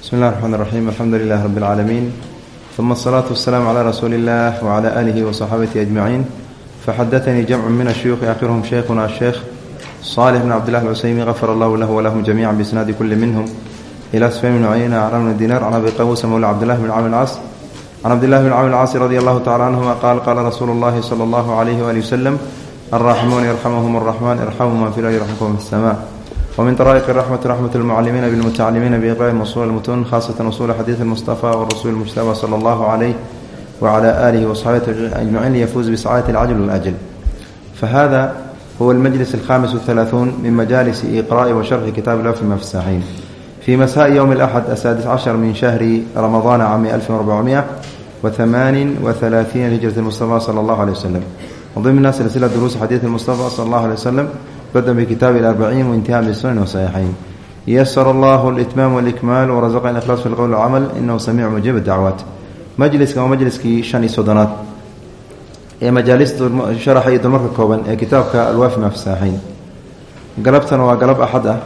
bismi llahi raxmaan raxiim alxamdu lilahi rabbi اlcaalamiin uma asalaatu wasalaamu calaa rasuuli illah wacala aalihi wa saxaabatihi ajmaciin faxadatanii jamcu min ashuyuuqi aakhiruhum sheykhuna asheekh saalix bn cabdillahi alcuseymi gafar allahu lahu walahum jamiica biisnaadi kulli minhum. Ilaa sufyan bn cuyeyna acra bni dinar can abi qawusa mawla cabdillahi bn camr cas can cabdillahi bn camr alcasi radi allahu tacala canhuma qaal qaala rasuulu llahi sala allahu alayhi waali wasalam alraaximuuna yarxamuhum araxmaan irxamuhuma fi lardi raxmukum fi samaa الأرض يرحمكم في السماء ومن طرائق الرحمة رحمة المعلمين بالمتعلمين بإقراء وصول المتون خاصة وصول حديث المصطفى والرسول المجتبى صلى الله عليه وعلى آله وصحبه أجمعين ليفوز بسعادة العجل والأجل فهذا هو المجلس الخامس والثلاثون من مجالس إقراء وشرح كتاب الوفي المفساحين في مساء يوم الأحد السادس عشر من شهر رمضان عام 1438 هجرة المصطفى صلى الله عليه وسلم وضمن سلسلة دروس حديث المصطفى صلى الله عليه وسلم bada bkitaab arbaciin waintiha bsunan wasaxiixayn yasr allah litmaam wاlikmaal warasaqana ihlaas fi qowl camal inahu samiic mujiib dacwaat majliskan waa majliskii shan iyo soddonaad ee majaalissharxa iyo dulmarka kooban ee kitaabka alwaafi mafsaaxayn galabtana waa galab axad ah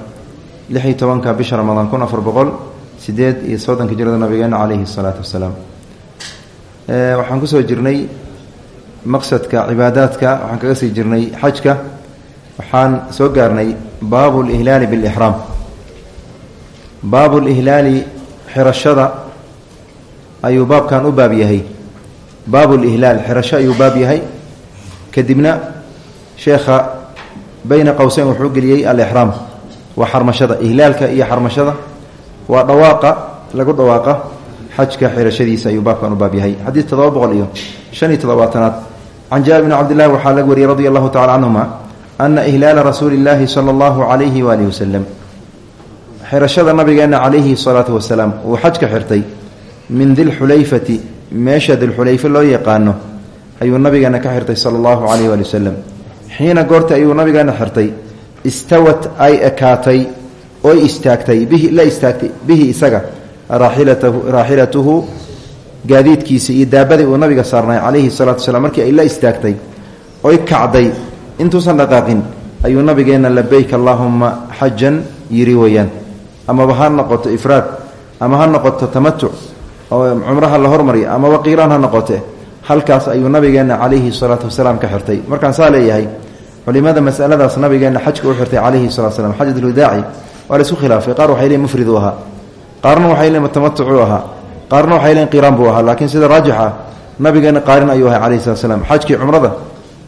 lix iyo tobanka bisha ramadaan kun afar boqol sideed iyo soddonka jirada nabigeena caleyhi salaatu wasalaam waxaan ku soo jirnay maqsadka cibaadaadka waxaan kaga sii jirnay xajka waxaan soo gaarnay baabu lihlaali bilixraam baabu lihlaali xirashada ayuu baabkan u baab yahay. Baabu lihlaal xirasho ayuu baab yahay. Kadibna sheekha bayna qowseyn wuxuu geliyey alixraam waa xarmashada ihlaalka iyo xarmashada waa dhawaaqa lagu dhawaaqa xajka xirashadiisa ayuu baabkan u baab yahay. Xadiid todoba boqol iyo shan iyo toddobaatanaad. Can jaabir bni cabdillahi waxaa laga wariyey radi allahu tacala canhuma ana ihlaala rasuuli illaahi sala allahu calayhi waalihi wasalam xirashada nabigeena calayhi salaatu wasalaam uu xajka xirtay min dilxulayfati meesha dilxulayfe loo yaqaano ayuu nabigeena ka xirtay sala allahu calayh waali wasalam xiina goorta ayuu nabigeena xirtay istawat ay ekaatay oy istaagtay bihi la istaagtay bihi isaga raaxilatahu raaxilatuhu gaadiidkiisa iyo daabadii uu nabiga saarnay calayhi salaatu wasalaam markii ay la istaagtay oy kacday intuusan dhaqaaqin ayuu nabigeena labeyk allaahuma xajan yiri weyaan amaba ha noqoto ifraad ama ha noqoto tamatuc oo cumraha la hormarya amaba qiiraan ha noqote halkaas ayuu nabigeena calayhi salaatu wasalaam ka xirtay. Markaan saa leeyahay culimada masaladaas nabigeena xajka u xirtay calayhi salatu slam xajatulwadaaci waa la isku khilaafay. Qaar waxay leeyiin mufrid ahaa qaarna waxay leeyiin tamatucuu ahaa qaarna waxay leeyiin qiiraan buu ahaa laakiin sida raajix ah nabigeena qaarin ayuu ahay calayhi salatu slam xajkii cumrada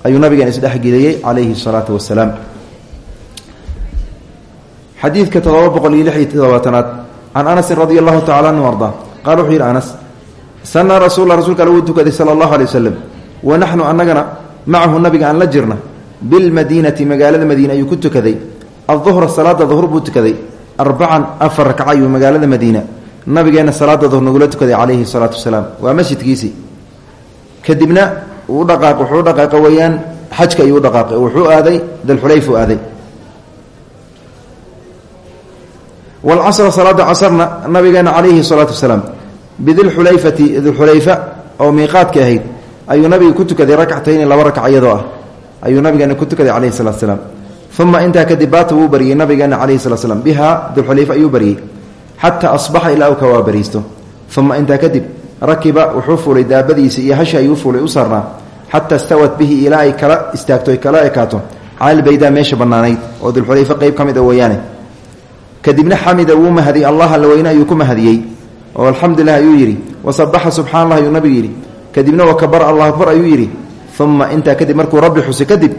ayuu nabigeena isdhexgeliyey calayhi salaatu wasalaam xadiidka todoba boqol iyo lix iyo todobaatanaad can anasin radi allahu tacala anhu arda qaal wuxuu yidhi anas sanaa rasulla rsulka alle wuu tukaday sala allahu alay wa naxnu annagana macahu nabiga aan la jirna bilmadiinati magaalada madiine ayuu ku tukaday. Aduhra salaada duhr buu tukaday. Arbacan afar rakca ayuu magaalada madiina. Nabigeenna salaada duhr nagula tukaday calayhi salaatu wasalaam waa masjidkiisii. Kadibna uu dhaqaaq wuxuu dhaqaaqa weeyaan xajka ayuu dhaqaaqay wuxuu aaday dalxulayfu aaday. Walcasra salaada casarna nabigeena calayhi salaatu wasalaam bidilxulayfati dilxulayfa oo miiqaadka ahayd ayuu nabiga ku tukaday rakcatayni laba rakc iyadoo ah ayuu nabigeena ku tukaday calayhi salatu salaam uma intaa kadib baata wuu baryey nabigeena calayhi salatu slam bihaa dilxulayfa ayuu baryey xataa asbaxa ilaa uu ka waabariisto. Uma intaa kadib rakiba wuxuu fuulay daabadiisa iyo hashi ayuu fuulay u saarnaa xataa stawat bihi ilaa ay kala istaagto ay kala ekaato. Caalbaydaa meesha bannaanayd oo dilxulayfa qeyb ka mid a weeyaane. Kadibna xamida wuu mahadiyey allah alla weyne ayuu ku mahadiyey. Oo alxamdulilah ayuu yidhi wasabaxa subxana allah ayuu nabigu yidhi. Kadibna wakabara allah akbar ayuu yidhi uma intaa kadib markuu rabbi xusay kadib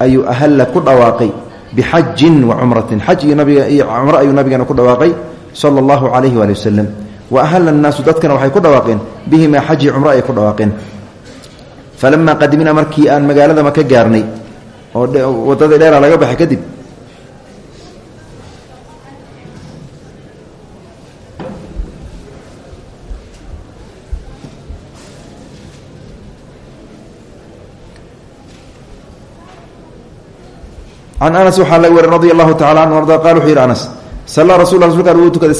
ayuu ahalla ku dhawaaqay bixajin wa cumratin. Xaj ayuu nabigeena ku dhawaaqay sala allahu calayhi waali wasalam wa ahalla annaasu dadkana waxay ku dhawaaqeen bihimaa xaji cumro ay ku dhawaaqeen. Falamaa qadimna markii aan magaalada maka gaarnay oo waddadii dheera laga baxay kadib can anas waxaa laga wari radi allahu tacala anhu arda qal wuxuu yidhi anas sallaa rasul rasulka alle wuu tukaday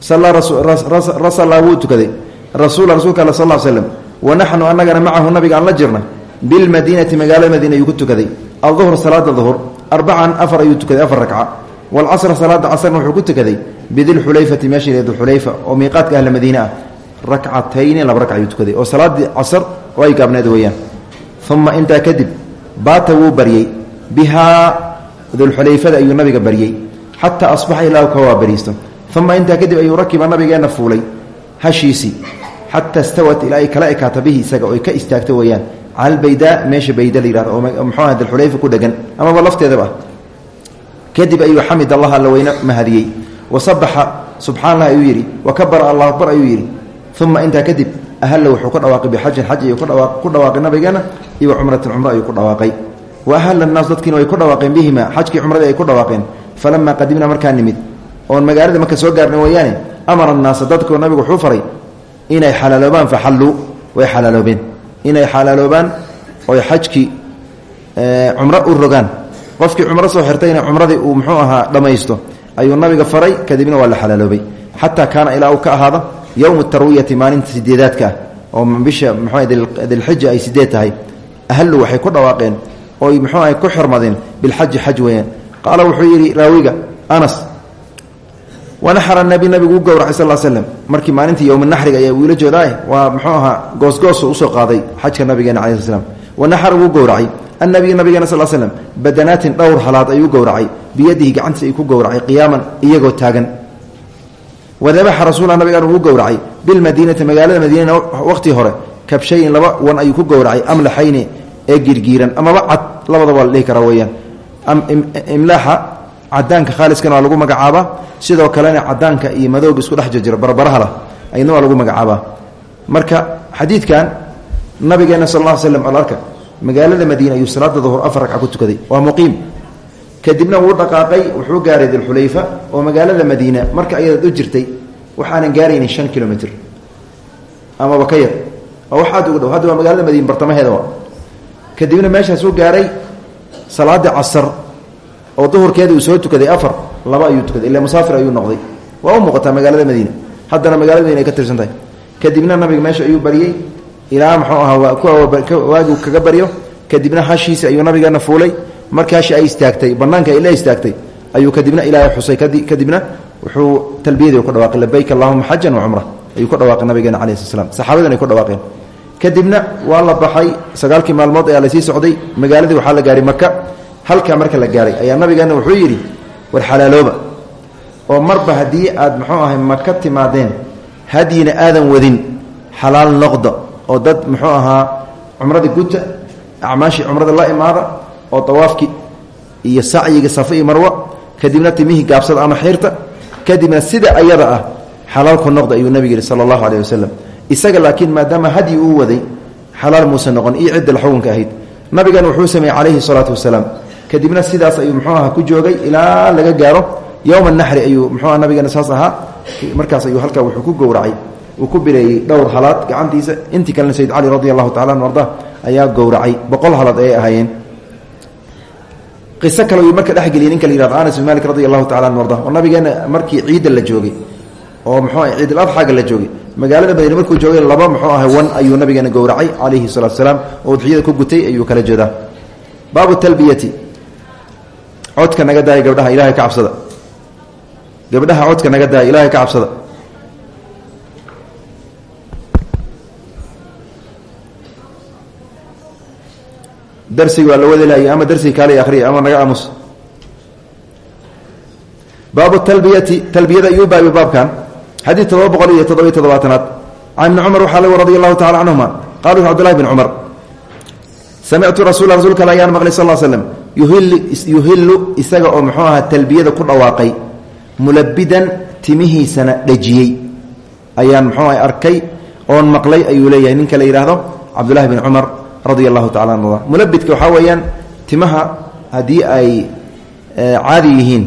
rasallaa wuu tukaday. Rasuula rasuulka alle sal l slem wa naxnu annagana macahu nabiga aan la jirna bilmadiinati magaalada madiina ayuu ku tukaday. Aduhr salaada duhr arbacan afar ayuu tukaday afar rakca. Walcasra salaada casrna wuxuu ku tukaday bidilxulayfati meesha dulxulayfa oo miiqaadka ahla madiine ah. Rakcatayni laba ragc ayuu tukaday oo salaadii casr oo ay gaabneed weeyaan. Uma intaa kadib baata wuu baryey. Bihaa dulxulayfada ayuu nabiga baryey. Xataa asbaxa ilaa ka waa uma intaa kadib ayuu rakiba nabigeenna fuulay hashiisii xata stawat ilaa ay kala ekaata bihi isaga oy ka istaagto weeyaan cala albaydaa meesha bayda la yihahdo oo muxuu aha dulxulayfa ku dhegan amaba lafteedaba kadib ayuu xamid allah alla weyne mahadiyey wasabaxa subxaan lah ayuu yidhi wakabara allah akbar ayuu yidhi uma intaa kadib ahalla wuxuu ku dhawaaqay bixajin xaj ayuu ku dhawaaqay nabigeena iyo wa cumratin cumro ayuu ku dhawaaqay wa cumradii ay ku falamaa qadimna markaa nimid oon magaalada marka soo gaarna weeyaane amara annaasa dadkoo nabigu wuxuu faray inay xalaaloobaan faxalluu way xalaaloobeen inay xalaaloobaan oy xajkii cumro u rogaan. Qofkii cumro soo xirtayna cumradii uu muxuu ahaa dhammaysto ayuu nabiga faray kadibna waa la xalaaloobay xataa kaana ilaa uu ka ahaado yowmu tarwiyati maalinta sideedaadka ah oo bisha mxu dilxija ay sideed tahay. Ahallu waxay ku dhawaaqeen oy muxuu ahay ku xirmadeen bilxaji xaj weeyaan. Qaala wuxuu yidhi raawiga anas wanaxara nabi nabigu u gowracay sal slm markii maalintii yowma naxriga ayaa wiila joodaah waa muxuu ahaa goosgoosu u soo qaaday xajka nabigeena cala sl slam wanaxara wuu gowracay annabiy nabigeena sal slm badanaatin dhowr halaad ayuu gowracay biyadihi gacantiisa ay ku gowracay qiyaaman iyagoo taagan wadabaxa rasuula nabigaan uu gowracay bilmadiinati magaalada madiinana waqhtii hore kabshayin laba wan ayuu ku gowracay amlaxayni ee girgiiran amaba cad labadaba la dhihi karaa weeyaan imlaaxa cadaanka khaaliskana waa lagu magacaabaa sidoo kalena cadaanka iyo madowga isku dhex jirjira barbaraha lah waa lagu magacaabaa marka xadiidkan nabigeena sal alla slam alarka magaalada madiina ayuu salaada duhur afar ragca ku tukaday. Waa muqiim. Kadibna wuu dhaqaaqay wuxuu gaaray dilxulayfa oo magaalada madiina marka ayadaad u jirtay waxaanan gaaraynin shan kilomitr amaba ka yar. Waa wax aad uga dhow. Hadda magaalada madiina bartamaheeda kadibna meeshaasuu gaaray salaadii casar oo duhurkeeda soo tukaday afar laba ayuu tukaday ila musaafir ayuu noqday. Waa u magaalada madiina. Haddana magaalada madiina ay ka tirsan tahay. Kadibna nabiga meesha ayuu baryey ilaa muxuu ahaa waaguu kaga baryo kadibna hashiisi ayuu nabigeena fuulay. Markii hashi ay istaagtay banaanka ay istaagtay ayuu kadibna ilaahay xusay. Kadibna wuxuu talbiyadii ku dhawaaqay labayk allahuma xajan wacumra ayuu ku dhawaaqay nabigeena calayi sl slam saxaabadan ay ku dhawaaqeen. Kadibna waa la baxay sagaalkii maalmood ayaa la sii socday. Magaaladii waxaa la gaaray maka halkaa marka la gaaray ayaa nabigeena wuxuu yidhi war xalaalooba oo marba haddii aad muxuu ahay maka timaadeen hadyina aadan wadin xalaal noqda oo dad muxuu ahaa cumradii guta acmaashii cumrada la imaada oo dawaafkii iyo sacyiga safa iyo marwa kadibna timihii gaabsada ama xiirta kadibna sida ayada ah xalaalku noqda ayuu nabiga yihi sala allahu caleyh wasalam isaga laakiin maadaama hadyi uu waday xalaal muusan noqon iyo cidda xukunka ahayd. Nabigan wuxuu sameeyey calayhi salaatu wasalaam kadibna sidaas ayuu muxuu aha ku joogay ilaa laga gaaro yowma naxri ayuu muxuuaha nabigeena saas ahaa. Markaas ayuu halkaa wuxuu ku gowracay uu ku bireeyey dhowr halaad. Gacantiisa intii kalena sayid cali radi allahu tacala ayaa gowracay. Boqol halaad ayay ahaayeen. Qiso kale marka dhexgeliyay ninka la anas bin malik radi allahu tacala oo nabigeena markii ciidda la joogay oo muxuu ah ciidul adxaaga la joogay magaalada madiine markuu joogay laba muxuu ahay wan ayuu nabigeena gowracay calayhi salaam. Oo udxiyada ku gutay ayuu kala jeedaa. Baabu talbiyati codka naga daaya gabdhaha ilahay ka cabsada. Gabdhaha codka naga daaya ilahay ka cabsada. Darsiga waa la wadalay ama darsiga kaale akhriya ama naga aamus. Baabu talbiyati talbiyada ayuu baabi baabkan. Xadiid todoba boqol iyo toddobiy toddobaatanaad. Can ibni cumar waxaa lagu radi allahu tacala canhuma qala wuxu abdullahi bn cumar samictu rasuula rasuulka ayaan maqlay sal l slem yuhillu isaga oo muxuu ahaa talbiyada ku dhawaaqay mulabidan timihiisana dhejiyey. Ayaan muxuu aha arkay oon maqlay ayuu leeyahay. Ninka la yidhaahdo cabdullahi bn cumar radia allahu tacala an arda mulabidka waxaa weeyaan timaha haddii ay caadi yihiin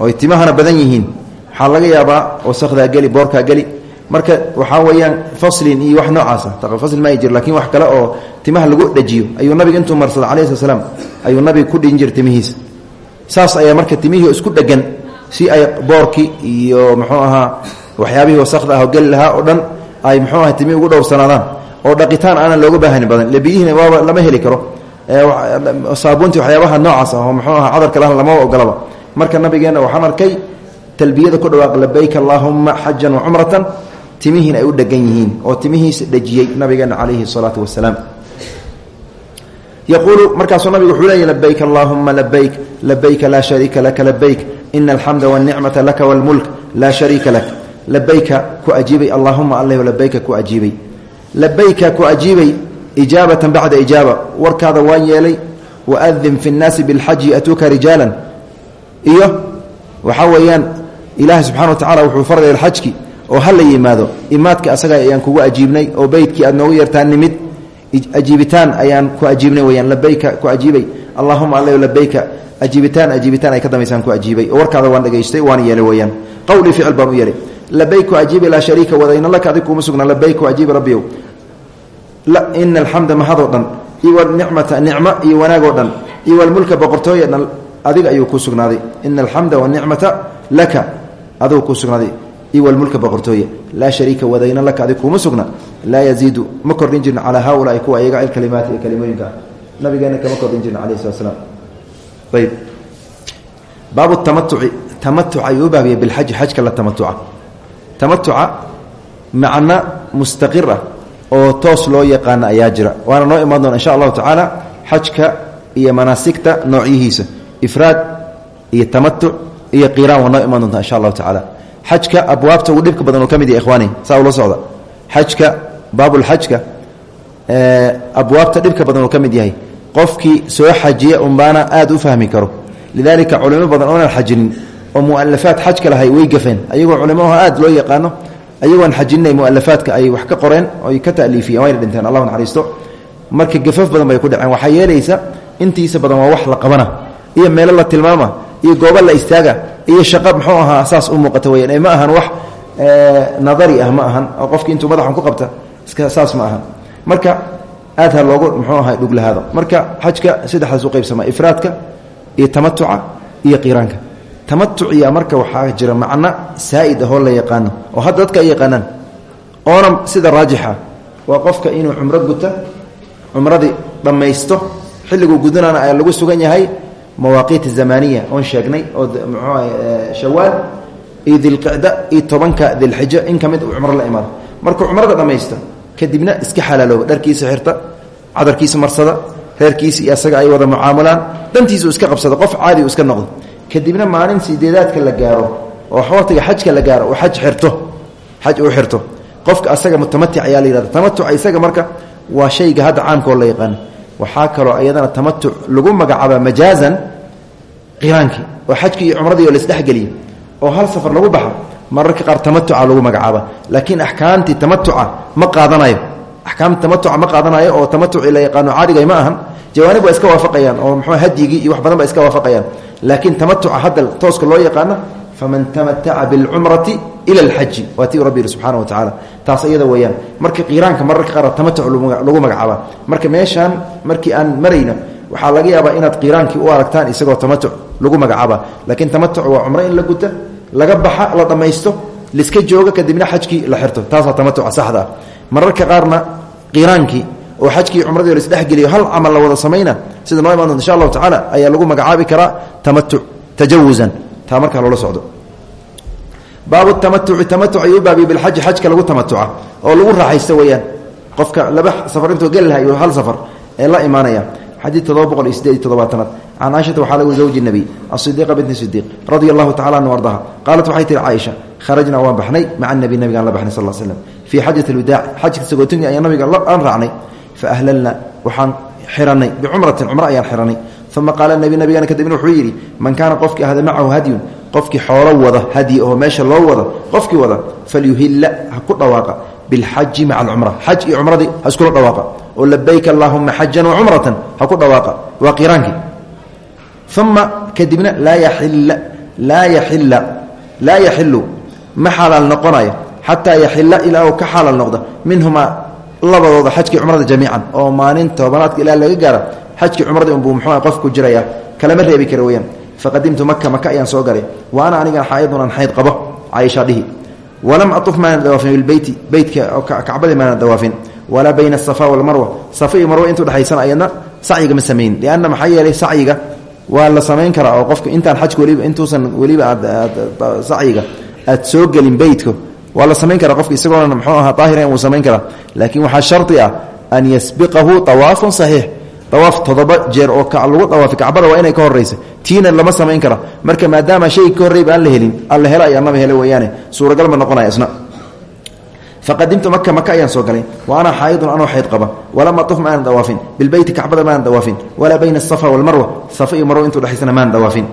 oy timahana badan yihiin waxaa laga yaabaa wasakdaa geli boorkaa geli marka waxaa weeyaan faslin iyo wax noocaasa fasl ma jir laakiin wax kale oo timaha lagu dhajiyo. Ayuu nabiga intuu marsada slat slam ayuu nabiga ku dhin jira timihiisa. Saas ayaa marka timihii isku dhegan si ay boorkii iyo muxuu ahaa waxyaabihii wasakda ah oo geli oo dhan ay muxuu aha timihi ugu dhowrsanaadaan oo dhaqitaan aanan looga baahani badan. Lebiyihina waaba lama heli karo. Saabuunti waxyaabaha noocaas ah oo muxuu aha cadarka lahan lamaba ogolaba marka nabigeenna waxaan arkay talbiyada ku dhawaaq labayk allaahuma xajan wa cumratan timihiin ay u dhegan yihiin oo timihiisa dhejiyey nabigeena calayhi salaatu wasalaam yaquulu markaasuu nabigu wuxuu labayk allaahuma labayk labayka laa shariika laka labayk ina alxamda walnicmata laka walmulk laa shariika lak. Labayka ku ajiibay allaahuma allah labayka ku ajiibay. Labayka ku ajiibay ijaabatan bacda ijaaba warkaada waan yeelay waadin fi nnaasi bilxaji atuuka rijaalan. Iyo waxaa weeyaan ilaahay subxana wa tacala wuxuu faraya xajki oo ha la yimaado imaadka asaga ayaan kugu ajiibnay oo beytkii aad noogu yartaan nimid ajiibitaan ayaan ku ajiibnay weyaan labayka ku ajiibay. Allahuma alla labayka ajiibitaan ajiibitaan ay ka dambaysaan ku ajiibay. Oo warkaada waan dhegaystay waan yeelay weyaan qawlii ficil baan u yeelay. Labayk ajiibi laa shariika wadayna laka adig kuuma sugna. Labayk ajiibi rabbiyow ina alxamda mahadoo dhan iyo wanicmata nicmo iyo wanaagoo dhan iyo walmulka boqortooya dhan adiga ayuu ku sugnaaday. Ina alxamda wanicmata laka adigu ku sugnaaday iyo walmulka boqortooye laa shariika wadayna laka adig kuuma sugna. Laa yaziidu ma kordhin jirna calaa haaulaai kuwa ayaga alkalimaati ee kalimooyinka nabigeena kama kordhin jirna alayh slat slam ayb. Baabu tamatuci tamatuc ayuu u baabiyey bilxaji la tamatuca tamatuca macna mustaqir ah oo toos loo yaqaana ayaa jira. Waana noo imaan doona insha allahu tacaala xajka iyo manaasigta noocyihiisa ifraad iyo tamatuc iyo qiraan waa noo imaan doonta insha allahu tacaala xajka abwaabta ugu dhibka badan oo ka mid ya ikhwaani saa ula socda. Xajka baabulxajka abwaabta dhibka badan oo ka yahay. Qofkii soo xajiya unbaana aad u fahmi karo. Lidalika culimo badan oonan xajinin oo mualafaad xajka lahay way gafeen. Ayagoo culimaho aad loo yaqaano ayagoon xajinay mualafaadka ay wax ka qoreen oy ka taliifiyeen wayna dhinteen allah naxariisto. Marka gafaf badan bay ku dhaceen. Waxaa yeelaysa intiisa badan waa wax la qabana iyo meelo la tilmaama iyo goobo la istaaga iyo shaqo muxuu ahaa saas u muuqata weyaan ee ma ahan wax nadari ah ma ahan. Oo qofki intuu madaxan ku qabta iska saas ma ahan. Marka aad ha loogu muxuu ahaa dhuglahaado marka xajka saddexdaas u qaybsama ifraadka iyo tamatuca iyo qiraanka tamatuciya marka waxaa jira macno saa'id ahoo la yaqaano oo hadda dadka ay yaqaanaan. Oona sida raajixa waa qofka inuu cumro guta cumradii dhammaysto xilliguu gudanaana lagu sugan yahay mawaaqiit zamaniya oon sheegnay oo mxuu shawaal iyo dilqicda iyo tobanka dilxijo in ka mid uu cumro la imaado. Markuu cumrada dhammaysta kadibna iska xalaalooba dharkiisa xirta cadarkiisa marsada reerkiisa iyo asaga ay wada mucaamalaan dantiisu iska qabsada qof caadi u iska noqdo. Kadibna maalin sideedaadka la gaaro oo waqtiga xajka la gaaro oo aj xirto xaj uu xirto. Qofka asaga mutamatic ayaa la yihahda tamatuca isaga marka waa shayga hadda caamkaoo la yaqaano waxaa kaloo iyadana tamatuc lagu magacaaba majaazan qiraankii oo xajkii iyo cumradii oo laisdhexgeliya oo hal safar lagu baxa mararka qaar tamatuca lagu magacaaba laakiin axkaamtii tamatuca ma qaadanayo. Axkaamta tamatuca ma qaadanayo oo tamatuci la yaqaano caadiga ma ahan. Jawaanib waa iska waafaqayaan oo mxuu hadyigii iyo wax badan ba iska waafaqayaan. Laakiin tamatuca hadda tooska loo yaqaano faman tamataca bilcumrati ila alxaji waa tii rabbi yihi subxana wa tacaala taas iyada weeyaan marka qiraanka mararka qaar tamatuc lagu magacaaba marka meeshaan markii aan marayno waxaa laga yaabaa inaad qiraankii u aragtaan isagoo tamatuc lagu magacaaba laakiin tamatuc waa cumro in la guta laga baxa la dhammaysto liska jooga kadibna xajkii la xirto taasaa tamatuca saxda ah mararka qaarna qiraankii oo xajkii cumradii laisdhexgeliyo hal camal la wada samayna sida noo imaan doonta insha allahu tacaala ayaa lagu magacaabi karaa tamatuc tajawusan taa markaa loola socdo. Baabu tamatuci tamatuc ayuu baabiye bilxaji xajka lagu tamatuca oo lagu raaxaysto weeyaan. Qofka laba safar intuu geli laha iyo hal safar ee la imaanaya. Xadiid todoba boqol iyo sideed iyo todobaatanaad can caaishata waxaa lagu zawji nebiy asidiiqa binti sidiiq radia allahu tacala anhu ardaha. Qaalat waxay tihi caaisha kharajnaa waan baxnay maca nebi nabigaan la baxnay sal l slem fii xajat alwadaac xajka sagootinka ayaa nabiga aan raacnay. Fa ahlalna waxaan xiranay bicumratin cumro ayaan xiranay uma qaala nebi nabigana kadibna wuxuu yidhi man kaana qofkii ahda macahu hadyun qofkii xoolo wada hadyi oo meesha loo wada qofkii wada falyuhilla ha ku dhawaaqa bilxaji maca alcumra xaj iyo cumradii ha iskula dhawaaqa oo labayk allaahuma xajan wacumratan ha ku dhawaaqa waa qiraankii uma kadibna laa yaila laa yaila laa yaxilu ma xalaal noqonayo xataa yaxila ilaa ka xalaal noqdo minhumaa labadooda xajkii cumrada jamiican oo maalin tobanaadka ilaa laga gaara xajkii cumradii unbuu muxuu qof ku jiraya kalama reebi kara weyaan faqadimtu maka maka ayaan soo galay wa ana anigan xaaidun aan xayd qabo caaisha dhihi. Walam auf maana dawaafin bilbeyti beytka kacbadii maana dawaafin. Walaa bayna asafa walmarwa safa iyo marwa intuu dhexaysan ayadna sacyiga ma samayn lianna maxaa yeelay sacyiga waa la samayn karaa oo qofka intaan xajka weliba intuusan weliba aad sacyiga soo gelin beytka waa la samayn karaa qofka isagoona mxuu ahaa daahira wuu samayn karaa. Laakiin waxaa shardi ah an yasbiqahu awaafun saxiix. Awaaf todoba jeer oo lagu awaafi kacbada waa inay ka horeysa tiina lama samayn kara marka maadaama shayga ka horreyba aan la helin alla helo ayaa naba hele weeyaane. Suuragal ma noqonaya faqadimtu maka maka ayaan soo galay. Wa ana xaayidun anoo xayd qaba. Walama uf maanan dawaafin. Bilbeyti kacbada maanan dawaafin. Walaa bayna asafa walmarwa safa iyo marwo intuu dhexaysana maanan dawaafin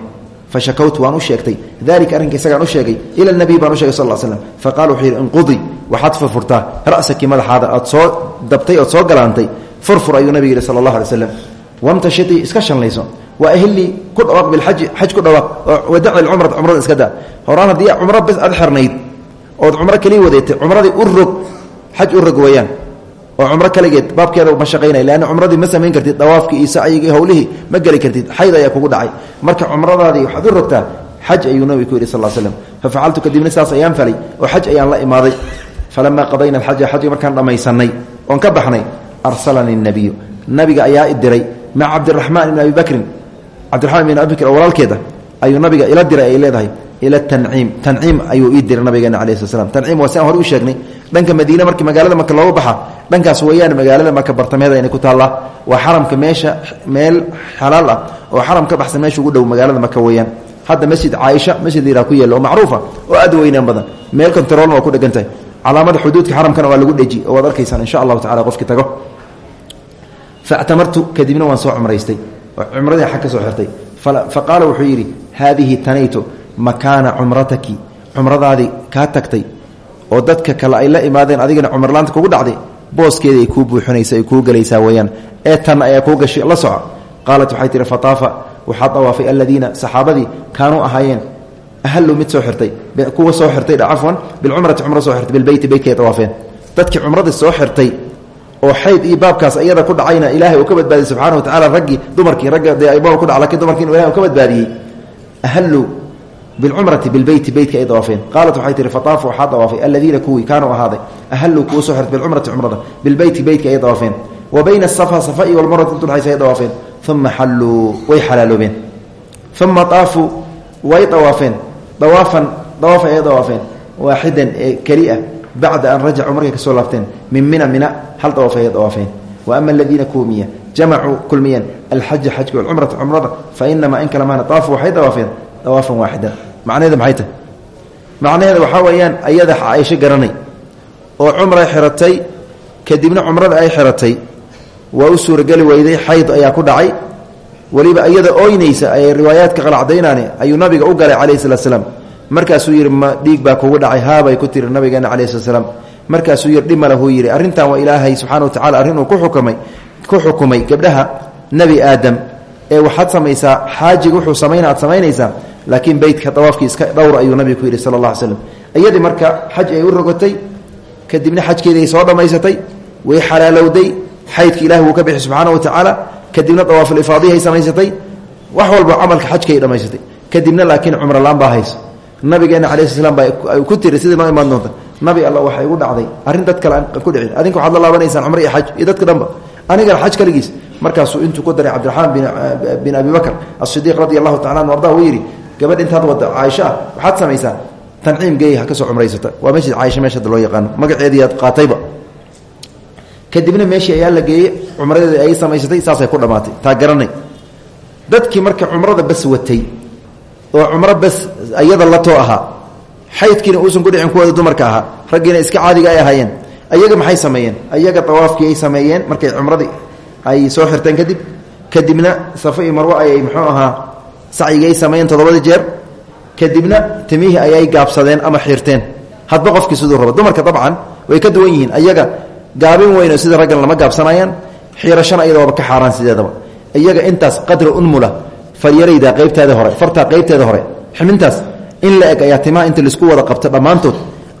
fashakawtu waan u sheegtay dalika arrinka isagaan u sheegay ila nabiy baan u shegay sal slm faqala wuxuu yidhi inqudi waxaad furfurtaa ra'saki madaxaada ood soo dabtay ood soo galaantay furfur ayuu nabiga yidhi sala allah alay slam wamtashitii iska shanlayso waa ahilii ku dhawaaq bilxaji xaj ku dhawaaq oo wadaci lcumrata cumrada iska daa horaan haddii cumro bes aad xirnayd ood cumro keliya wadeetay cumradii u rog xaj u rog weeyaan oo cumro kaligeed baabkeeda ma shaqaynay leanna cumradii ma samayn kartid dawaafkii iyo sacyigii howlihii ma geli kartid xayd ayaa kugu dhacay. Marka cumradaadii waxaad u rogtaa xaj ayuu nabiga ku yidhi sal slm fafacaltu kadibna saas ayaan falay oo xaj ayaan la imaaday. Falamaa qadayna alxaja xajga markaan dhammaysanay oon ka baxnay arsalanii nabiyu nabiga ayaa idiray maca cabdiraxmaan ibni abi bakrin. Cabdiraxmaan ibn abi bakr oo walaalkeeda ayuu nabiga ila diray ay leedahay ila tanciim tanciim ayuu ii diray nabigeena cala sl slam tanciim waa si aan hore u sheegnay. Dhanka madiine markii magaalada maka looga baxa dhankaas weeyaan magaalada maka bartameeda inay ku taallaa waa xaramka meesha meel xalaal ah oo xaram baxsan meesha ugu dhow magaalada maka weeyaan. Hadda masjid caaisha masjid la yiraha ku yeelo oo macruufa oo aad weynaan badan. Meel kontaroolna waa ku dhegan tahay calaamada xuduudka xaramkana waa lagu dheji oo waad insha allahu tacala qofkii tago. Factamartu kadibna waan soo cumraystay. Oo cumradii soo xirtay. Fa qaala wuxuu yidhi haadihi tanaytu makaana cumrataki cumradaadii kaa tagtay oo dadka kale ay la imaadeen adigana cumarlaanta kugu dhacday booskeeda ay buuxinaysa ay kuu gelaysaa weyaan ee ayaa kuu gashay la soco. Qaalat waxay tihi fataafa waxaa dawaafay aladiina saxaabadii kaanuu ahaayeen. Ahaluu mid soo xirtay kuwa soo xirtay cafwan bilcumrati cumro soo xirtay bilbeyti beytkay dawaafeen. Dadkii cumradii soo xirtay oo xayd iyo baabkaas iyada ku dhacayna ilaahay uu ka badbaadiyey subxana wa tacala raggii dumarkii ragga dee ayba ku dhac lakiin dumarkiin ka badbaadiyey. Ahaluu bicumrati bilbeyti beytka ay dawaafeen qaalat waxay tihi fataafu waxaa dawaafay aladiina kuwii kaanuu ahaaday ahaluu kuwa soo xirtay bilcumrati cumrada bilbeyti beytka ay dawaafeen wa bayna asafa safa iyo walmarwati intu dhexaysa ay dawaafeen uma xalluu way xalaaloobeen uma aafuu way dawaafeen dawaafan dawaaf ayay dawaafeen waaxidan ee keli ah bacda an rajacuu markay ka soo laabteen min mina mina hal dawaaf ayay dawaafeen wa ama aladiina kuwa miya jamacuu kulmiyeen alxaja xajka walcumrata cumrada fa inamaa in kale maana daafuu waxay dawaafeen dawaafan waaxidan macnaheeda maxay tahay? macnaheeda waxaa weeyaan ayada caaisho garanay. oo cumray xiratay kadibna cumrada ay xiratay waa u suurageli weyday xayd ayaa ku dhacay. weliba iyada ooynaysa ay riwaayaadka qalacdaynaane ayuu nabiga u galay calayhi salatu salaam. markaasuu yidhi ma dhiig baa kugu dhacay haabay ku tiri nabigeena calayhi salatu salaam. markaasuu yidhi dhimalahuu yidhi. Arrintan waa ilaahay subxana wa tacala arrinuu ku xukumay ku xukumay gabdhaha nebi aadam. ee waxaad samaysaa xaajiga wuxuu samayna aad samaynaysaa laakiin beytka dawaafkii iska dhowr ayuu nabiga ku yidhi allah alay slam iyadii marka xaj ay u rogotay kadibna xajkeedii ay soo dhammaysatay way xalaalowday xaydka ilahi wuu ka bixi subxaana wa tacaala kadibna dawaafulifaadihi ay samaysatay wax walba camalka xajka ay dhammaysatay. Kadibna laakiin cumrolaan baa hayso nabigeena cala sl ku tiri sidii noo imaan doonta? Nabi alla waxay igu dhacday. Arrin dad kale ku dhicin. Adinka waxaad la laabanaysaan cumro iyo xaj iyo dadka dhanba. Anigana xaj kaligiis. Markaasuu intuu ku daray cabdiraxmaan bin abi bakr asidiiq radi allahu tacala anu arda uu gabadh intaad wada caaisho ah waxaad samaysaa tanciim geey ha ka soo cumraysata. Waa masjid caaisha meesha loo yaqaano magaceediiaad qaatayba. Kadibna meeshii ayaa la geeyey cumradeedii ay samaysatay saasay ku dhammaatay taa garanay. Dadkii marka cumrada bas watay oo cumro bas ayada latoo ahaa xaydkiina uusan ku dhicin kuwooda dumarka ahaa raggiina iska caadiga ay ahaayeen ayaga maxay sameeyeen? Ayaga dawaafkii ay sameeyeen markay cumradii ay soo xirteen kadib kadibna safo iyo marwo ayay muxuu ahaa sacyigii ay sameeyeen toddobadii jeer kadibna timihii ayay gaabsadeen ama xiirteen hadba qofkii siduu rabo. Dumarka dabcan way ka duwan yihiin. Ayaga gaabin weyn oo sida raggan lama gaabsanayaan xiirashana iyada waaba ka xaaraan sideedaba. Iyaga intaas qadra unmula faryarayda qaybteeda hore fartaa qaybteeda hore. Ximintaas in la eg ayaa timaha inta la isku wada qabto dhammaantood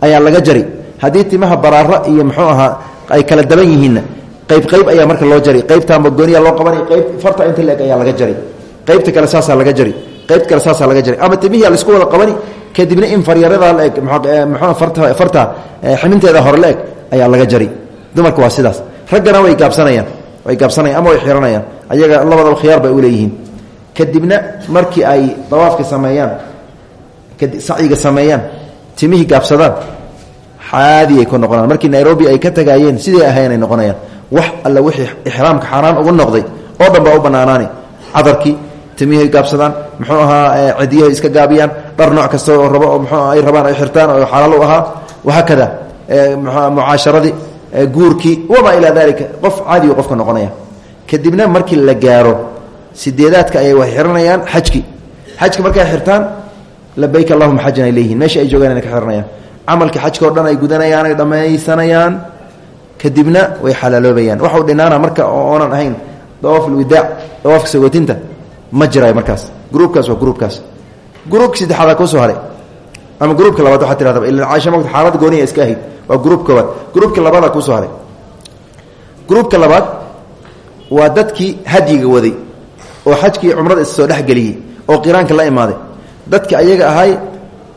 ayaa laga jari. Haddii timaha baraara iyo muxuu ahaa ay kala daban yihiinna qayb qayb ayaa marka loo jari. Qaybtaanba gooniya loo qabanay qayb farta inta la eg ayaa laga jari qaybta kale saasaa laga jari qaybt kale saasaa laga jari. Ama timihii la isku wada qabani kadibna in faryaradaa la eg mxuu farta farta ximinteeda hore la ayaa laga jari. Dumarka waa sidaas. Raggana way gaabsanayaan way gaabsanayaan ama way xiranayaan. Ayaga labadaba khiyaar bay u leeyihiin. Kadibna markii ay dawaafka sameeyaan sacyiga sameeyaan timihii gaabsadaan xaadi ay ku noqonaan markii nairobi ay ka tagaayeen sidii ahayn ay noqonayaan? Wax alla wixii ixraamka xaaraan ugu noqday oo dhan u banaanaani cadarkii timihay gaabsadaan muxuu ahaa cidiyahay iska gaabiyaan dhar nooc kasta oo rabo oo mxuu ay rabaan ay xirtaan oo xalaal u ahaa. Wahaakada mucaasharadii guurkii wamaa ilaa dalika qof caadigu qofka noqonaya. Kadibna markii la gaaro sideedaadka ayay way xiranayaan xajki. Xajki markay xirtaan labayk allahuma xajan ay meesha ay joogaan ka xiranayaan. Camalkii xajka o dhan ay gudanayaan ay dhammaysanayaan kadibna way xalaaloobayaan. Waxau dhinaana marka oonan ahayn dawaaf alwidaac dawaafka sagootinta ma jirayo markaas. Gruubkaas waa gruubkaas gruubka saddexaada ku soo haray. Ama gruubka labaad waxaa tiradaba ila caaisha mogta xaalad gooniya iska ahayd. Waa gruub koobaad gruubka labaada ku soo haray. Gruubka labaad waa dadkii hadyiga waday oo xajkii cumrada is soo dhexgeliyey oo qiraanka la imaaday. Dadki ayaga ahay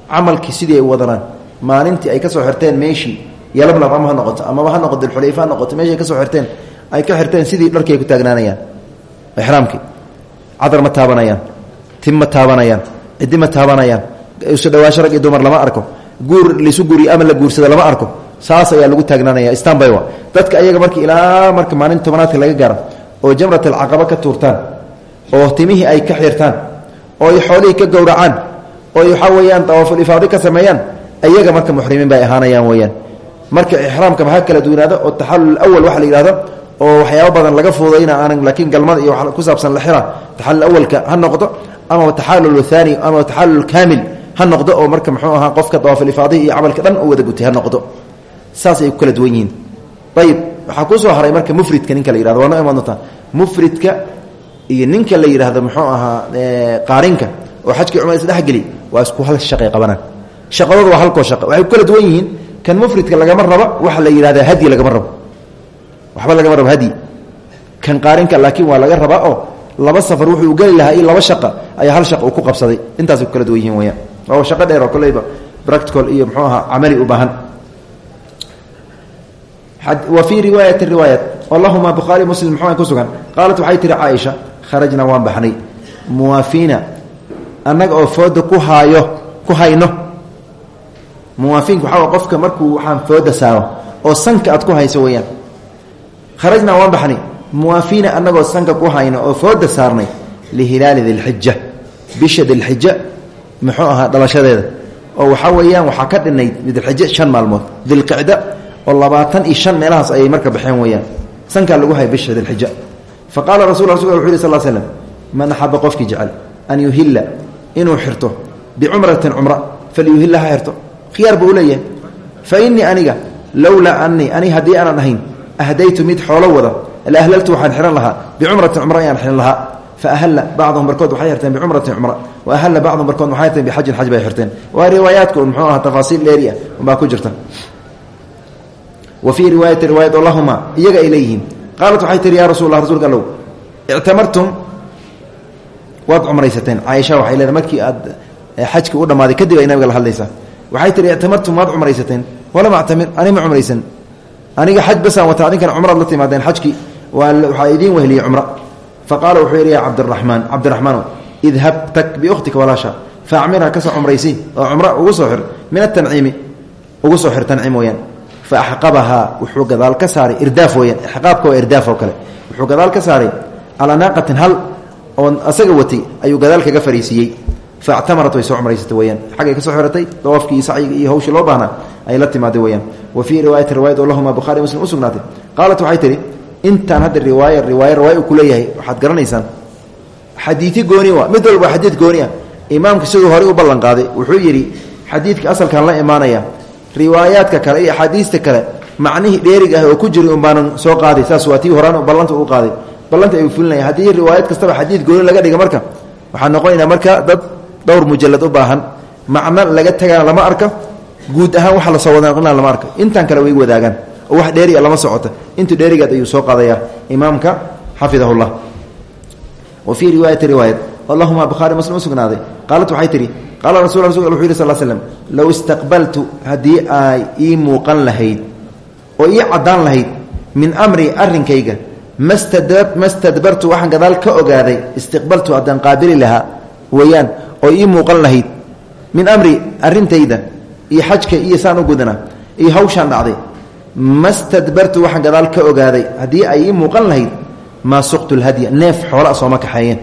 camalkii sidii ay wadanaan. Maalintii ay ka soo xirteen meeshii yalablab ama ha noqoto amaba ha noqo dulxulayfa noqoto meeshii ay ka soo xirteen ay ka xirteen sidii dharkii ku taagnaanayaan. Ixraamkii cadar ma taabanayaan tim ma taabanayaan cidi ma taabanayaan. Isu dhawaasho rag iyo dumar lama arko. Guur laisu guuriyo ama la guursada lama arko. Saas ayaa lagu taagnaanaya stanby dadka ayaga marka ilaa marka maalin tobanaadka laga gaaro oo jamrat alcaqaba ka tuurtaan oo timihii ay ka xirtaan oo ay xoolihii ka gowracaan oo waxaa weeyaan dawaafulifaadi ka sameeyaan ayaga marka muxrimiin bay ahaanayaan weyaan marka ixraamka maxaa kala duwanaado? Oo taxalul awal waxa la yidhahdo oo waxyaabo badan laga fududayna aanan laakiin galmada iyo ku saabsan la xira taxalul awalka ha noqdo ama taxalul haani ama taxalul kaamil ha noqdo oo marka muxuu ahaa qofka dawaafulifaadihi iyo camalka dhan u wada gutay ha noqdo. Saas ay ku kala duwan yihiin. Ayib waxaa ku soo haray marka mufridka ninka la yihahdo waa noo mufridka iyo ninka la yidhaahdo muxuu ahaa qaarinka oo xajkii cumar isdhexgeli waa isku hal shaqay qabanaan shaqadooda waa halkoo shaqa waxay ku kala duwan kan mufridka lagama rabo waxa la yidhahdaa hadyi lagama rabo waxba lagama rabo hadyi kan qaarinka laakiin waa laga rabaa oo laba safar wuxuu geli lahaa laba shaqa ayaa hal shaqa uu ku qabsaday. Intaasay kala duwan yihiin weyaan waa shaqo dheer oo koleyba practical iyo muxuu ahaa camali u baahan. Wa fii riwaayati riwaayat allahuma bukhaari muslim muxuu ku sugan qaalat waxay tihi caaisha kharajna waan baxnay annaga oo fooda ku haayo ku hayno. Muwaafiinka waxaa qofka markuu waxaan fooda saaro oo sanka aad ku hayso weyaan kharajnaa waan baxnay. Muwaafiina annagoo sanka ku hayno oo fooda saarnay lihilaali dilxija bisha dilxija muxuu ahaa dhalashadeeda. Oo waxaa weeyaan waxaa ka dhinayd dilxija shan maalmood. Dilqicda oo labaatan iyo shan meelahaas ayay marka baxeen weyaan sankaa lagu hay bisha dilxija fa qaala rasul rasul wuxu yhi sal slm man axaba qofkii jecel an yuhila inuu xirto bicumratin cumra falyuhila ha xirto. Khiyaar buu leeyahay. Fa inii aniga lowlaa anii ani haddii aanan ahayn ahdaytu mid xoolo wada la ahlaltu waxaan xihan lahaa bicumratin cumra ayaan xihan lahaa fa ahalla bacduhum barkood waxay xirteen bicumratin cumra wa ahalla bacduhum barkood waxay xirteen bixajin xaj bay xirteen waa riwaayaadka un muxuu aha tafaasiil dheeri ah unbaa ku jirta wa fii riwaayati riwaayat lahuma iyaga ay leeyihiin qaalat waxay tihi ya rasul lah rsulka allow ictamartum waad cumraysateen caaisha waxay leedahay markii aad xajkii aniga xaj basaan wata adinkana cumraad la timaadeen xajkii waxaa idiin wehliyey cumra fa qaala wuxuu yidhi ya cabdiraxmaan cabdiraxmaano idhab tag biukhtika walaasha faacmirha ka soo cumraysi. Oo cumra ugu soo xir min atanciimi ugu soo xir tanciim weyaan fa axqabahaa wuxuu gadaal ka saaray irdaaf weyaan ixqaabka waa irdaaf oo kale. Wuxuu gadaal ka saaray calaa naaqatin hal oon asaga watay ayuu gadaal kaga fariisiiyey factamarat way soo cumraysatay weyaan xaggay ka soo xiratay dawaafkii iyo sacyiga iyo hawshii loo baahnaa ay la timaaday weyaan wa fii riwaayati riwayat o lahuma bukhari muslim u sugnaatay qaalat waxay tihi intaan hadda riwaaya riwaaya riwaaya uu ku leeyahay waxaad garanaysaan xadiidi gooni wa mid walba xadiid gooni ah imaamka siduu horey u ballan qaaday wuxuu yidhi xadiidka asalkan la imaanaya riwaayaadka kale iyo axaadiista kale macnihii dheerig ah oo ku jiri un baanan soo qaaday saas waa tii horaan ballanta uu qaaday riwaayad dhowr mujalad u baahan. Macno laga tagana lama arka guud ahaan waxa la soo wadaaqina lama arka intaan kale way wadaagaan. Wax dheeriga lama socota. Intuu dheerigaad ayuu soo qaadaya imaamka xafidahullah. Wa fii riwaayati riwaayat allahuma bukhaari muslim u sugnaaday. Qaalat waxay tihi qaala rasul wuxu yidhi sal slm low istaqbaltu haddii ay ii muuqan lahayd oo ii caddaan lahayd min amri arrinkayga mastadbartu waxaan gadaal ka ogaaday istiqbaltu haddaan qaabili lahaa. Weeyaan oo ii muuqan lahayd min amri arintayda iyo xajka iyo saan u gudana iyo hawshaan dhacday. Mastadbartu waxaan gadaal ka ogaaday haddii ay ii muuqan lahayd maa suqtu lhadya neef xoola sooma kaxeeyeen.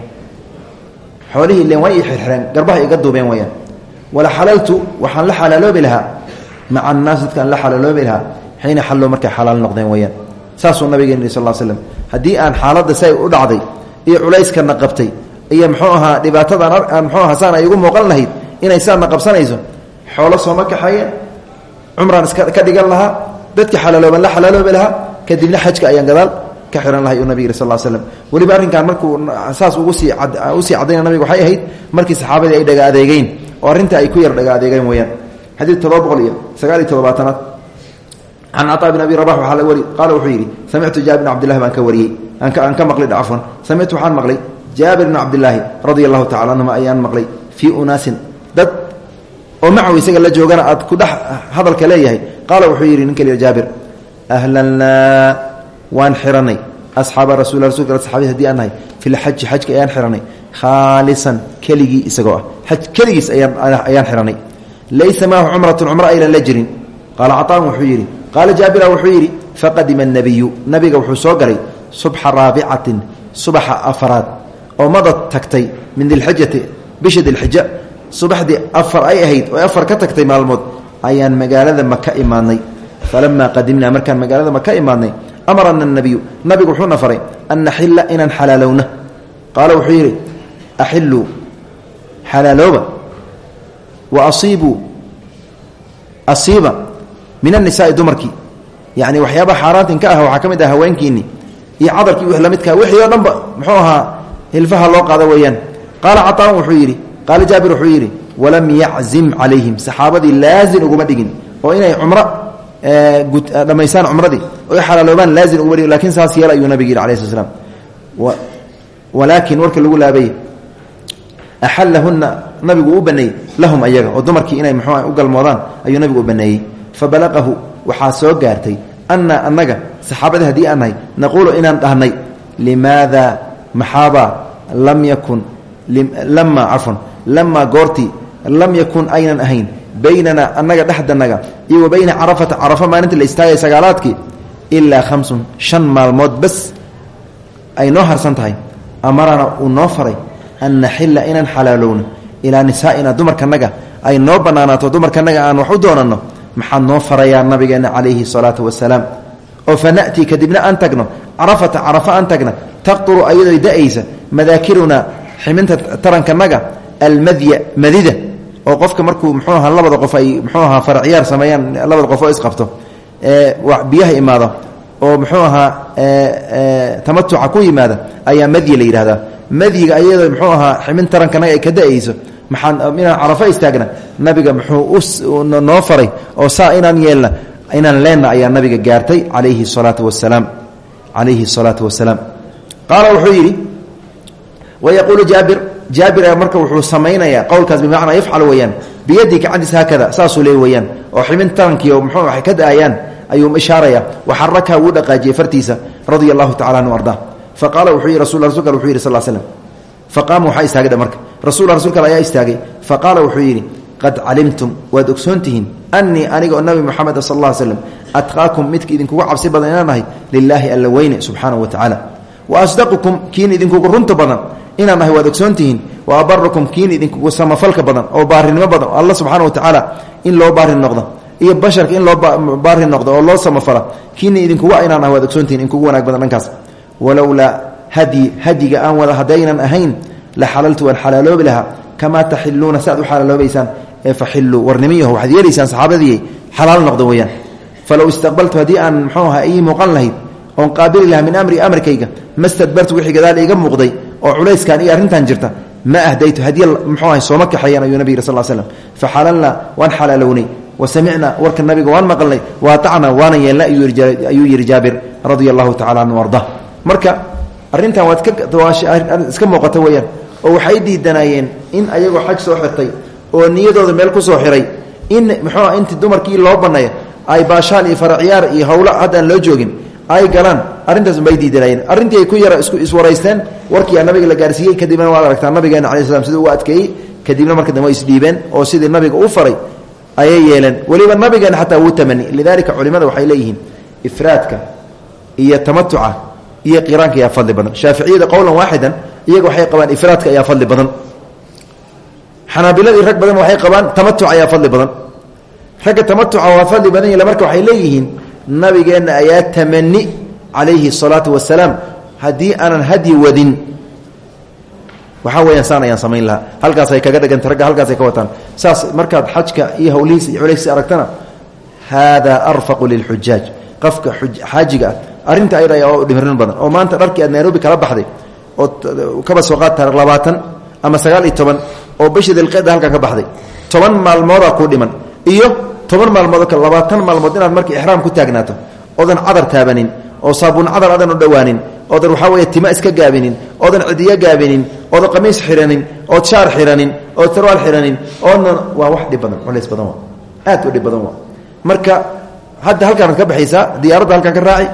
Xoolihii len waa ii xirxireen garbaha iga duubeen weyaan wala xalaltu waxaan la xalaaloobi lahaa maca annaas dadkaan la xalaaloobi lahaa xiina xalloo markay xalaal noqdeen weyaan saasuu nabigeen yidhi sal l slem haddii aan xaaladda say u dhacday iyo culayskana qabtay iyo muxuu ahaa dhibaatadaan mxuu aha saan igu muuqan lahayd inay saadna qabsanayso xoolo sooma kaxeeyeen cumraan iska ka dhigan lahaa dadka xalaalooban la xalaaloobi lahaa kadibna xajka ayaan gadaal ka xihan lahay uu nabig yiri sal slm weliba arrinkan markuu saas ugu sii u sii caddayna nabiga waxay ahayd markii saxaabadii ay dhaga oo arrinta ay ku yar dhaga adeegeen weyaan xadiid todoba boqol iyo sagaal iyo toddobaatanaad. Can caطaa bn abi rabax waxaa la wari qaala wuxuu yidhi samictu ka wariyey ka maqlay cafwan samictu waxaan maqlay jaabir bn cabdilaahi radia allahu tacala anhuma ayaan maqlay fii unaasin dad oo macaw isaga la joogana aad ku dhex hadalka leeyahay. Qaala wuxuu yidhi ninka l jaabir ahlanaa waan xiranay. Asxaaba rasul rasulkasaxabi haddii aan nahay fi lxaji xajka ayaan xiranay. Khaalisan keligii isagoo ah. Xaj keligiis ayaan xiranay. Laysa maahu cumratun cumro aynan la jirin. Qaala caaan wuxuu yidhi qaala jaabira ah wuxuu yidhi faqadima anabiyu nabiga wuxuu soo galay subxa raabicatin subaxa afaraad oo madad tagtay min dilxijati bisha dilxija subaxdii afar ay ahayd oo afar ka tagtay maalmood ayaan magaalada maka imaadnay falamaa qadimnaa markaan magaalada maka imaadnay amarana nabiyu nabigu wuxuuna faray an naxila inaan xalaalowna. Qaala wuxuu yidhi axiluu xalaalooba wa asiibuu asiiba min annisaai dumarkii yani waxyaabaha xaaraantin ka ah waxaa ka mid ah haweenkiinni iyo cadarkii wix la midkaa wixii oo dhanba muxuu ahaa hilfaha loo qaada weeyaan. Qaala caطaan wuxuu yidhi qaala jaabir wuxuu yidhi walam yaczim calayhim. Saxaabadii laazin uguma dhigin. Oo inay cumro dhammaystaan cumradii oy xalaaloobaan laazin ugu dhigin laakiin saas yeel ayuu nabig yidhi alai sl warka lagu laabay axallahunna nabigu u baneeyey lahum ayaga oo dumarkii inay mxuu u galmoodaan ayuu nabigu u fabalaqahu waxaa soo gaartay anna annaga saxaabadii haddii aan nahay naquulu inaan dhahnay limaada maxaabaa lam yakun lama cafwan lamaa goortii lam yakun aynan ahayn baynana annaga dhexdanaga iyo wa bayna carafata carafa maalinta la istaagay sagaalaadkii ilaa khamsun shan maalmood bas ay noo harsan tahay. Amarana uu noo faray an naxila inaan xalaalowno ilaa nisaa'ina dumarkanaga ay noo bannaanaato dumarkanaga aan wax u doonanno maxaa noo farayaa nabigeenna calayhi salaatu wasalaam oo fa na'tii kadibna aan tagno carafata carafa aan tagna taqturu ayadoo da'aysa madaakirunaa ximinta tarankanaga almadya madida oo qofka markuu muxuu ahaa labada qof ay muxuu ahaa farciyaar sameeyaan labada qof oo isqabto biyaha imaado oo muxuu ahaa tamatuca ku yimaada ayaa madyi la yidhahdaa madyiga ayadoo muxuu ahaa ximin tarankanaga ay ka da'ayso maxaan inaan carafo istaagna nabiga muxuu noo faray oo saa inaan yeelna inaan leenna ayaa nabiga gaartay calayhi salaatu wasalaam calayhi salaatu wasalaam qaala wuxuu yidhi wayaquulu jaabir jaabir marka wuxuu samaynayaa qowlkaas bimacnaa yafcal weeyaan biyadii gacantiis haakada saasuu leey weyaan oo ximin tarankii oo muxuu waxay ka da'ayaan ayuu ishaaraya waxarakaha wuu dhaqaajiyey fartiisa radia allahu tacala ardaa. Fa qaala wuxuu yihi rasul rasulka wuxuu yidhi sal slm faqaama waxaa istaagay marka. Rasul rasulka ayaa istaagay. Fa qaala wuxuu yidhi qad calimtum waad ogsoon tihiin annii aniga oo nabi moxameda sal alla slem atqaakum midka idinkugu cabsi badan inaan ahay lilaahi alla weyne subxaanahu wa tacaala. Wa asdaqukum kiin idinkugu runta badan inaan ahay waad ogsoon tihiin wa abarakum kiin idinkugu samafalka badan oo baarinimo badan alla subxaana wa tacaala in loo baari noqdo iyo basharka in loo baari noqdo oo loo samafala. Kiina idinkugu inaan ahay waad ogsoontihiin inkugu wanaag badan dhankaas. Walowlaa hadyi hadyiga aan wada haddaynan ahayn la xalaltu waan xalaaloobi lahaa kamaa taxiluuna si aad u ee faxiluu warnimiyaho waxaad yeelaysaan saxaabadii xalaal noqdo weeyaan. Falow istaqbaltu haddii aan muxuu aha ii muuqan lahayd oon qaabili lahaa min amri amarkayga mastadbartu wixii gadaal iiga muuqday oo culayskan iyo arrintan jirta ma ahdaytu hadiy muxuu ahay sooma kaxeeyaan ayuu nabig yiri sal slam faxalalnaa waan xalaalownay wa samicnaa warka nabiga waan maqalnay wa atacnaa waana yeelna ayuu yidhi jaabir radia allahu tacala anhu arda marka arrintan waad iska muuqata weyaan oo waxay diidanaayeen in ayagoo xaj soo xirtay oo niyadooda meel ku soo xiray in muxuua inti dumarkii loo banneeya ay baashaal iyo faraciyaar iyo howlo haddaan loo joogin ay galaan arrintaas unbay diidanayeen arrintii ay ku yara isku iswaraysteen warkiiaa nabiga la gaarsiiyey kadibna waad aragtaa nabigeena alai slam siduu u adkeeyey kadibna marka dambe way isdhiibeen oo sidii nabiga u faray ayay yeeleen. Weliba nabigeena xataa wuu tamani. Lidalika culimada waxay leeyihiin ifraadka iyo tamatuca iyo qiraanka ayaa fadli badan. Shaaficiyada qowlan waaxidan iyaga waxay qabaan ifraadka ayaa fadli badan xanaabiladii rag badan waxay qabaan tamatuca ayaa fadli badan. Ragga tamatuca waa fadli badan yl marka waxay leeyihiin nabigeenna ayaa tamani calayhi الsalaatu wasalaam haddii aanan hadyi wadin. Waxaa weyaan saan ayaan samayn lahaa. Halkaasay kaga dheganta ragga halkaasay ka wataan. Saas markaad xajka iyo hawlihiis iyo aragtana haadaa arfaqu lilxujaaj qofka xaajiga ah arrinta ayada ayaa u badan. Oo maanta dharkii aad nairobi kala baxday oo kaba soo qaad taariq labaatan ama sagaal iyo toban oo bishii dilqeeda halkan ka baxday. Toban maalmoodaa kuu dhiman. Iyo toban maalmood kale labaatan maalmood inaad marka ixraam ku taagnaato oodan cadar taabanin oo saabuun cadar adan u dhowaanin oodan waxaa weeye tima iska gaabinin oodan cidiyo gaabinin oodan qamiis xiranin ood shaar xiranin ood sarwaal xiranin oodna waa wax dhib badan culays badan waa. Aad u dhib badan waa. Marka hadda halkaanaad ka baxaysaa diyaaradda halkaan ka raaci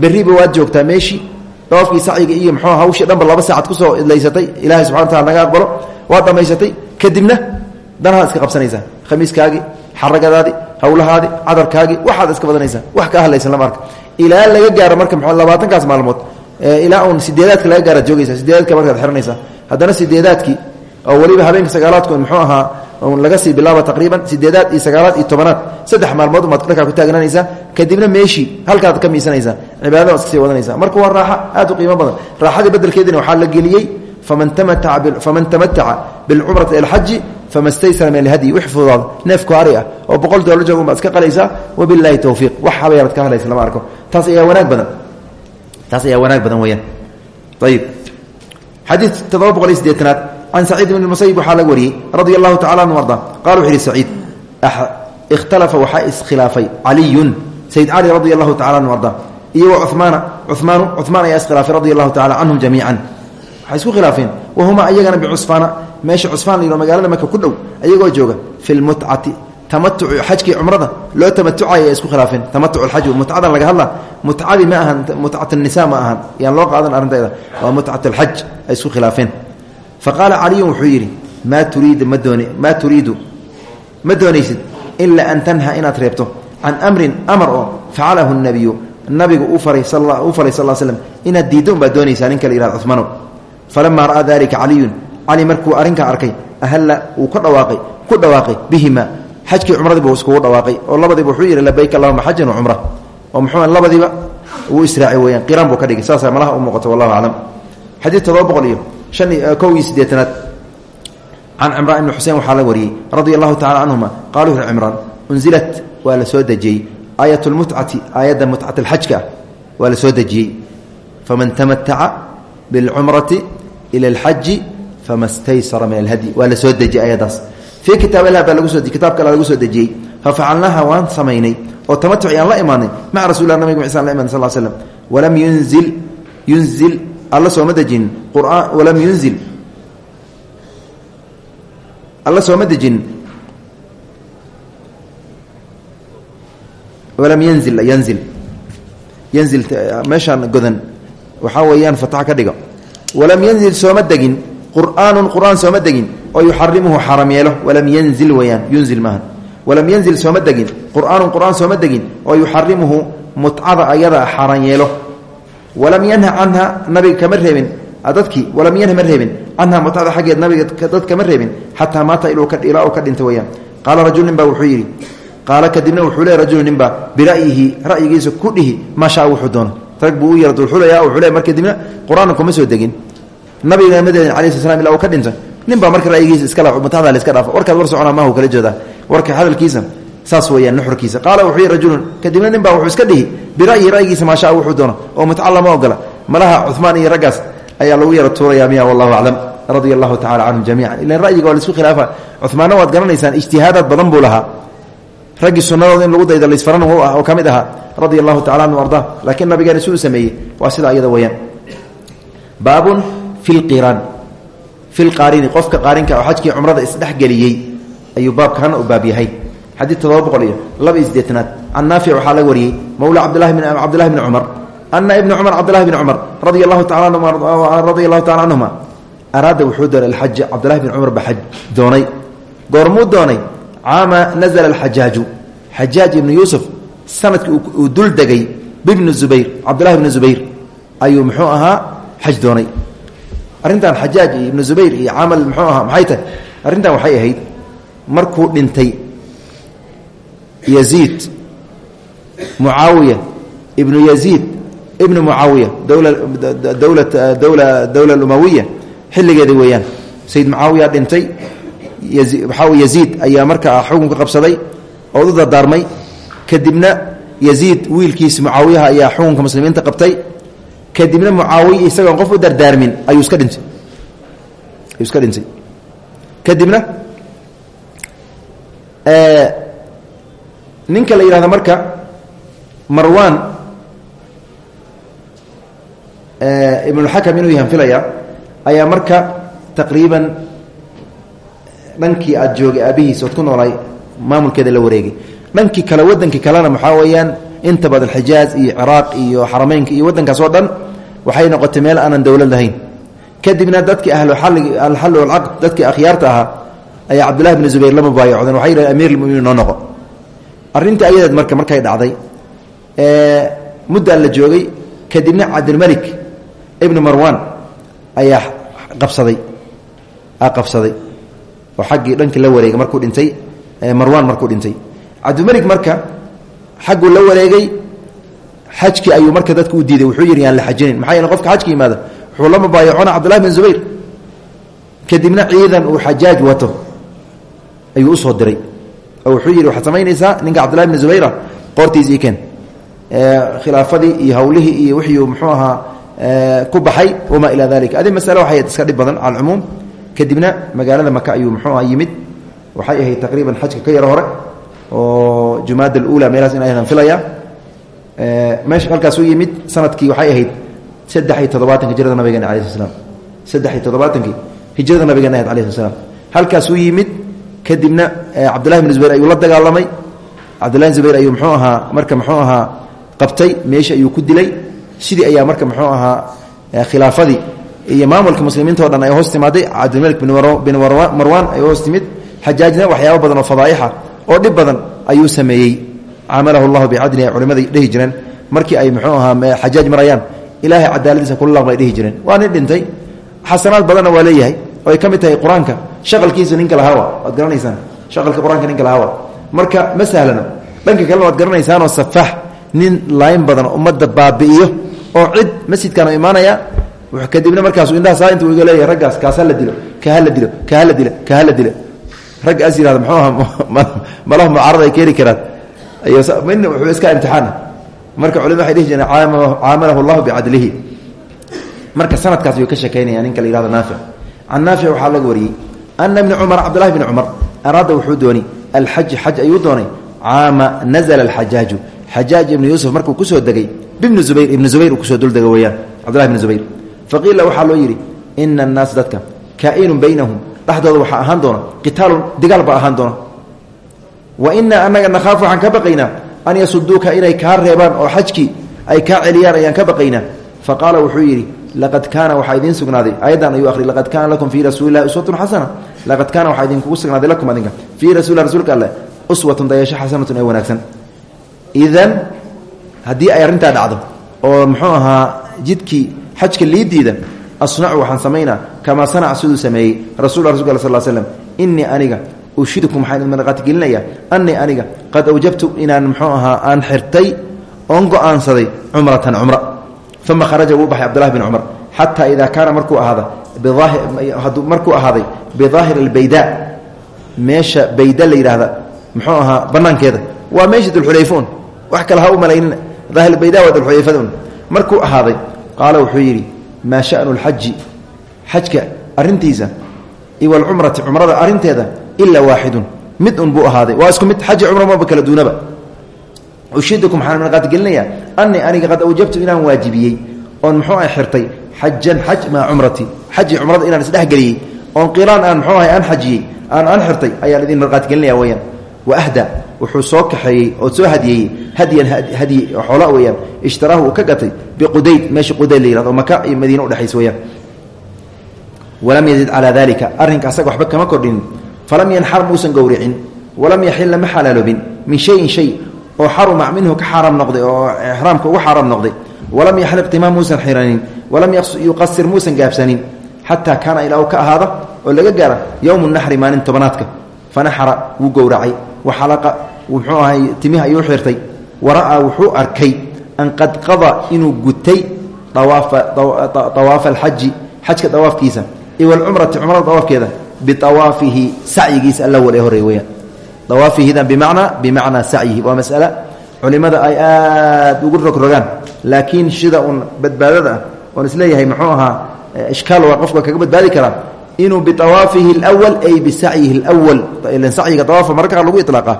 berriba waad joogtaa meeshii dawaafkii sacyiga iyo muxuu hawshii dhanba laba saacad ku soo idlaysatay ilaahay subxana wataala naga aqbalo. Waad dhammaysatay. Kadibna danahaad iska qabsanaysaa khamiiskaagii xaragadaadi hawlahaadi cadarkaagii waxaad iska badanaysaa wax kaa hadlaysan lama arka. Ilaa laga gaaro marka m labaatankaas maalmood ilaa uun sideedaadka laga gaaraad joogaysa sideedaadka markaad xiranaysaa. Haddana sideedaadkii oo weliba habeenka sagaalaadku muxuu ahaa laga sii bilaaba taqriiban sideedaad iyo sagaalaad iyo tobanaad saddex maalmood umaad dharkaa ku taagnaanaysaa kadibna meeshii halkaad ka miisanaysaa cibaadada iska sii wadanaysaa. Marka waa raaxa aad u qiimo badan. Raaxadii bedelkeedina waxaa la geliyey faman tamataca bilcumrati ila alxaji fama staysara min alhadyi. Wix fududaada neefku ari ah oo boqol doolar joog baad iska qalaysaa wabilaahi towfiiq wax habayaad ka lama arko. Taas ayaa wanaag badan. Taas ayaa wanaag badan weyaan ayib xadiid toddoba boqol iyo sideetanaad can saciid bn musayib waxaa laga wariyey radia anhu arda qala wuxu yihi saciid ikhtalafa waxaa iskhilaafay caliyun. Sayid cali radi allahu tacala anhu iyo wa cumaana cumaanu cumaan ayaa iskhilaafay radi allahu tacala canhum jamiican. Waxay isku khilaafeen wahumaa bicusfaana meesha cusfaan la yidho magaalada marka ku dhow ayagoo jooga fi lmutcati tamatuci xajkii cumrada loo tamatucay ay isku khilaafeen. Tamatuc alxaj mutcadan laga hadla mutcadii ma ahan mutcat nisa ma ahan. Yaan loo qaadan arrinteeda waa mutcat alxaj ay isku khilaafeen. Fa qaala caliyun wuxuu yidhi ma doon maa turiidu ma doonaysid an tanha inaad reebto. Can amrin amar oo facalahu nabiyu nabigu u faray sal slm inaad diiddo unbaad doonaysaa ninka la yihahdo cumaanow falamaa ra'aa dalika caliyun. Cali markuu arrinkaa arkay ahalla wuu ka dhawaaqay ku dhawaaqay bihima. Xajkii cumradiiba iskugu dhawaaqay oo labadiiba wuxuu yidhi labayk allahuma xajan wa cumra. Oo muxuu labadiiba wuu israaci weyaan qiraan buu ka dhigay. Saasaa malaha u muuqato wallahu aclam xadiid todoba boqol iyo shan kow iyo siddeetanaad. Can cimraan ibni la wariyey radia allahu tacala canhuma qala unzilat waa la soo aayat lmutcati aayadda mutcat alxajka waa la soo dejiyey. Faman tamataca ila alxaji fama min alhadyi. Waa la soo dejiyey ayadaas fii kitaab ilah baa lagu soo kitaabka alla lagu soo dejiyey. Fafacalnaaha waan samaynay. Oo tamatuci la imaanay maca rasulilah nabig ma isan la iman sal slam walam yunzil yunzil alla sooma dejinin qur'aan yunzil. Alla sooma walam yanzil yanzil. Yanzil meeshaan godan. Waxaa weeyaan fatax ka dhiga walam yanzil sooma degin. Qur'aanun qur'aan sooma degin. Oo yuxarimuhu xaram yeelo. Walam yanzil weyaan yunzil maaha walam yanzil sooma degin. Qur'aanun qur'aan sooma degin. Oo yuxarimuhu mutcada ayada xaran yeelo. Walam yanha canha nabiga kama reebin. Dadkii walam yanha ma reebin. Canha mutcada xaggeed nabiga dad kama reebin. Xataa maata uu ka dhinta weyaan qaala rajul nin yidhi qaala kadibna wuxuu le rajulu ninbaa bira'yihi ra'yigiisa ku dhihi maa shaa wuxuu doono rag buu u yara dulxulaya wuxuu le mar kadibna qur'aanka kuma soo degin. Nabiga madeedin alai sl slam ka dhinta nin baa marka ra'yigiisa iska mutacda la iska dhaafo warkaad war socona maahu kala jeedaa warka hadalkiisa saas weeyaan nuxurkiisa. Qaala wuxuu yihi kadibna nin baa wuxuu iska dhihi bira'yi ra'yigiisa maa shaa wuxuu doono oo mutca lama ogola malaha cumaan iyo raggaas ayaa lagu yara tuuraya miya wallahu aclam. Radia allahu tacala canhum jamiican. Ilan ra'yiga waa khilaafa. Cumaanna waad garanaysaan ijtihaadaad badan buu lahaa raggii sunadooda in lagu daydo laisfaran oo ka mid ahaa radia anhu arda laakiin nabigeena si uu sameeyey waa sida ayada weyaan baabun fi lqiraan fi lqaarini qofka qaarinka oo xajkii cumrada isdhexgeliyey ayuu baabkaana u baab yahay. Xadiid todoba boqol iyo laba iyo sideetanaad can naafic waxaa laga wariyey mawla cabdilahi cabdillahi bni cumar. Ana ibna cumar cabdillahi bni cumar radia allahu taala radia allahu wuxuu doonay alxaja cabdillahi bni cumar ba xaj doonay. Goormuu doonay caama nazla alxajaaju xajaaj ibnu yuusuf sannadkii uu dul degay bibni zubayr cabdillahi bni zubayr ayuu muxuu ahaa xaj doonay. Arrintan xajaaj iyo ibnu zubayr iyo camal muxuu ahaa maxay tahay? Arrintan waxay ahayd markuu dhintay yaziid mucaawiya ibnu yaziid ibnu mucaawiya dowla dowla dowla dowla umawiya xilligeeda weeyaan. Sayid mucaawiya dhintay waxaa yaziid ayaa markaa xukunka qabsaday oo u dardaarmay kadibna yaziid wiilkiisa mucaawiyaha ayaa xukunka muslimiinta qabtay. Kadibna mucaawiya isagoon qof u dardaarmin ayuu iska dhintay. Ayuu iska dhintay. Kadibna ninka la yidhahdo marka marwan ibnulxakam inuu yahan filaya ayaa marka taqriiban dhankii aada joogay aabihiis ood ku noolaay maamulkeeda la wareegay. Dhankii kale wadankii kalena waxaa weeyaan inta badan xijaaz iyo ciraaq iyo xarameynka iyo waddankaas oo dhan waxay noqotay meel aanan dowlad lahayn. Kadibna dadkii alxalli walcaqd dadkii akhyaarta ahaa ayaa cabdullahi bni zubayr la mubaayacdeen waxay yidhahen amiir lmuminiin noo noqo. Arrintii ayadeed marka markay dhacday muddaa la joogay kadibna cabdilmalik ibnu marwan ayaa qabsaday qabsaday oo xaggii dhankii la wareegay markuu dhintay marwan markuu dhintay. Cabdilmalik marka xagguu la wareegay xajkii ayuu marka dadka u diiday wuxuu yidhi yaan la xajinin. Maxaa yeele qofka xajka yimaada wuxuu la mubaayacona cabdullahi bin zubayr. Kadibna ciidan uu xajaaj wato ayuu u soo diray. Oo wuxuu yidhi waxaad samaynaysaa ninka cabdullahi bni zubayra qoortiis ii keen. Khilaafadii iyo hawlihii iyo wixii muxuu ahaa ku baxay wamaa ilaa dalika adi masale waxay iska dhib badan cala alcumuum kadibna magaalada maka ayuu muxuu aha yimid. Waxay ahayd taqriiban xajka ka yaro hore oo jumaada aluula meelahaas in aydan filaya. Meesha halkaas u yimid sannadkii waxay ahayd saddex iyo toddobaatanka hijrada nabigeena alai sl slam saddex iyo toddobaatankii hijrada nabigeena ahayd alayh sl halkaasuu yimid kadibna cabdullahi bn zubayr ayuu la dagaalamay. Cabdullahi bn zubayr ayuu muxuu ahaa marka muxuu ahaa qabtay meesha ayuu ku dilay. Sidii ayaa marka muxuu ahaa khilaafadii iyo maamulka muslimiinta o dhan ay hoos timaaday. Cabdilmalik bin marwan ay hoos timid. Xajaajna waxyaaba badan oo fadaa'ixa oo dhib badan ayuu sameeyey. Camalahu llahu bicadli ay culimmada dhihi jireen. Markii ay muxuu ahaa xajaaj marayaan ilaahay cadaaladiisa kula laqbay dhihi jireen. Waa nin dhintay. Xasanaad badanna waa leeyahay. Oo ay ka tahay qur'aanka. Shaqalkiisa ninka lahaawa waad garanaysaan. Shaqalka qur'aanka ninka lahaawa marka ma sahlano dhanka kalena waad garanaysaanoo safaax. Nin laayn badan ummadda baabi'iyo. Oo cid masjidkan imaanaya kadibna markaasu indhaha saa intu leeyahay raggaas kaas hala dilo ka hala dilo ka hala dilo ka hala dilo. Raggaas yihahda muxuu aha malaha mucaarad ay keeni karaan. Min wuxuu iska imtixaana. Marka culima waxay dhihi jireen caamalahu llahu bicadlihi marka sanadkaas ayuu ka sheekaynaya ninka la yihahdo naafic can naafic waxaa laga wariyey ana bni cumar cabdullahi bni cumar araada wuxuu dooni alxaj xaj ayuu doonay caama nazla alxajaaju. Xajaaj ibnu yuusuf markuu ku soo degay bibni zubayr ibni zubayr uu ku soo duldego weeyaan cabdullahi bni zubayr faqiila waxaa loo yidhi ina annaas dadka kaa'inun baynahum. Dhexdooda waxaa ahaan doona qitaalun digaal baa ahaan doona. Wa inaa anaga nakhaafu waxaan ka baqaynaa an yasuduuka inay kaa reebaan oo xajkii ay kaa celiyaan ayaan ka baqaynaa. Fa qaala wuxuu yidhi laqad kaana waxaa idiin sugnaaday. Ayadan ayuu ahri laqad kaana lakum fii rasuulilahi uswatun xasana. Laqad kaana waxaa idinkugu sugnaaday lakum adinka fii rasuulilah rasuulka alleh uswatun dayasho xasanatun ee wanaagsan. Idan haddii ay arrintaa dhacdo oo muxuu ahaa jidkii xajka liidiida asnacu waxaan samaynaa kamaa sanaca siduu sameeyey rasul rasulka al sal slm inii aniga ushidukum waxaan idin marqaatigelinayaa anii aniga qad awjabtu inaan muxuu aan xirtay oon go'aansaday cumratan cumra. Uma kharaja wuu baxay cabdullahi bin cumar xataa idaa kaana markuu ahaada markuu ahaaday bidaahiri albayda. Meesha bayda la yidhaahda muxuu ahaa banaankeeda waa meesha dulxulayfun wax kale ha u malaynina. Daahir bayda waa dulxulayfadun markuu ahaaday qaala wuxuu yidhi maa shanu lxaji xajka arintiisa iwalcumrati cumrada arinteeda ilaa waaxidun mid un buu ahaaday. Waa isku mid xaji cumra maba kala duunaba. Ushidukum waxaan marqaatigelinayaa anii aniga qad awjabtu inaan waajibiyey oon muxuu ah xirtay xajan xaj maa cumrati. Xaji cumrada inaan isdhexgeliyey oon qiraan aan muxuu ahay aan xajiyey aan aan xirtay ayaan idin marqaatigelinaya wuxuu soo kaxeeyey oo soo hadiyeeyey hadyan hadyi xoola weyaan ishtaraahu uu ka gatay biqudayd meesha qudayd la yihado maka iyo madiina udhexays weyaan walam yazid calaa dalika arrinka asaga waxba kama kordhinin falam yanxar muusan gowricin walam yaxilla ma xalaaloobin min shayin shay oo xaruma minhu ka xaaraam noqday oo ixraamka uga xaaraam noqday. Walam yaxliq timaa muusan xiranin walam yuqasir muusan gaabsanin. Xataa kaana ilaa uu ka ahaada oo laga gaara yowmu naxri maalin tobanaadka. Fanaxara wuu gowracay waxalaqa muxuu ahay timihi ayuu xirtay. Wara'aa wuxuu arkay an qad qada inuu gutay awaafa alxaji xajka dawaafkiisa. Iyo walcumrati cumrada dawaafkeeda biawaafihi sacyigiisa alawal ee horey weyaan awaafihidan bimacnaa bimacnaa sacyihi waa masale culimada ay aad ugu rogrogaan laakiin sida uun badbaadada ah oon is leeyahay muxuu ahaa ishkaal waa qofka kaga badbaadi karaa inuu biawaafihi اlwal ay bisacyihi اlwal ilan sacyiga awaafa mararka qaar lagu ilaaqa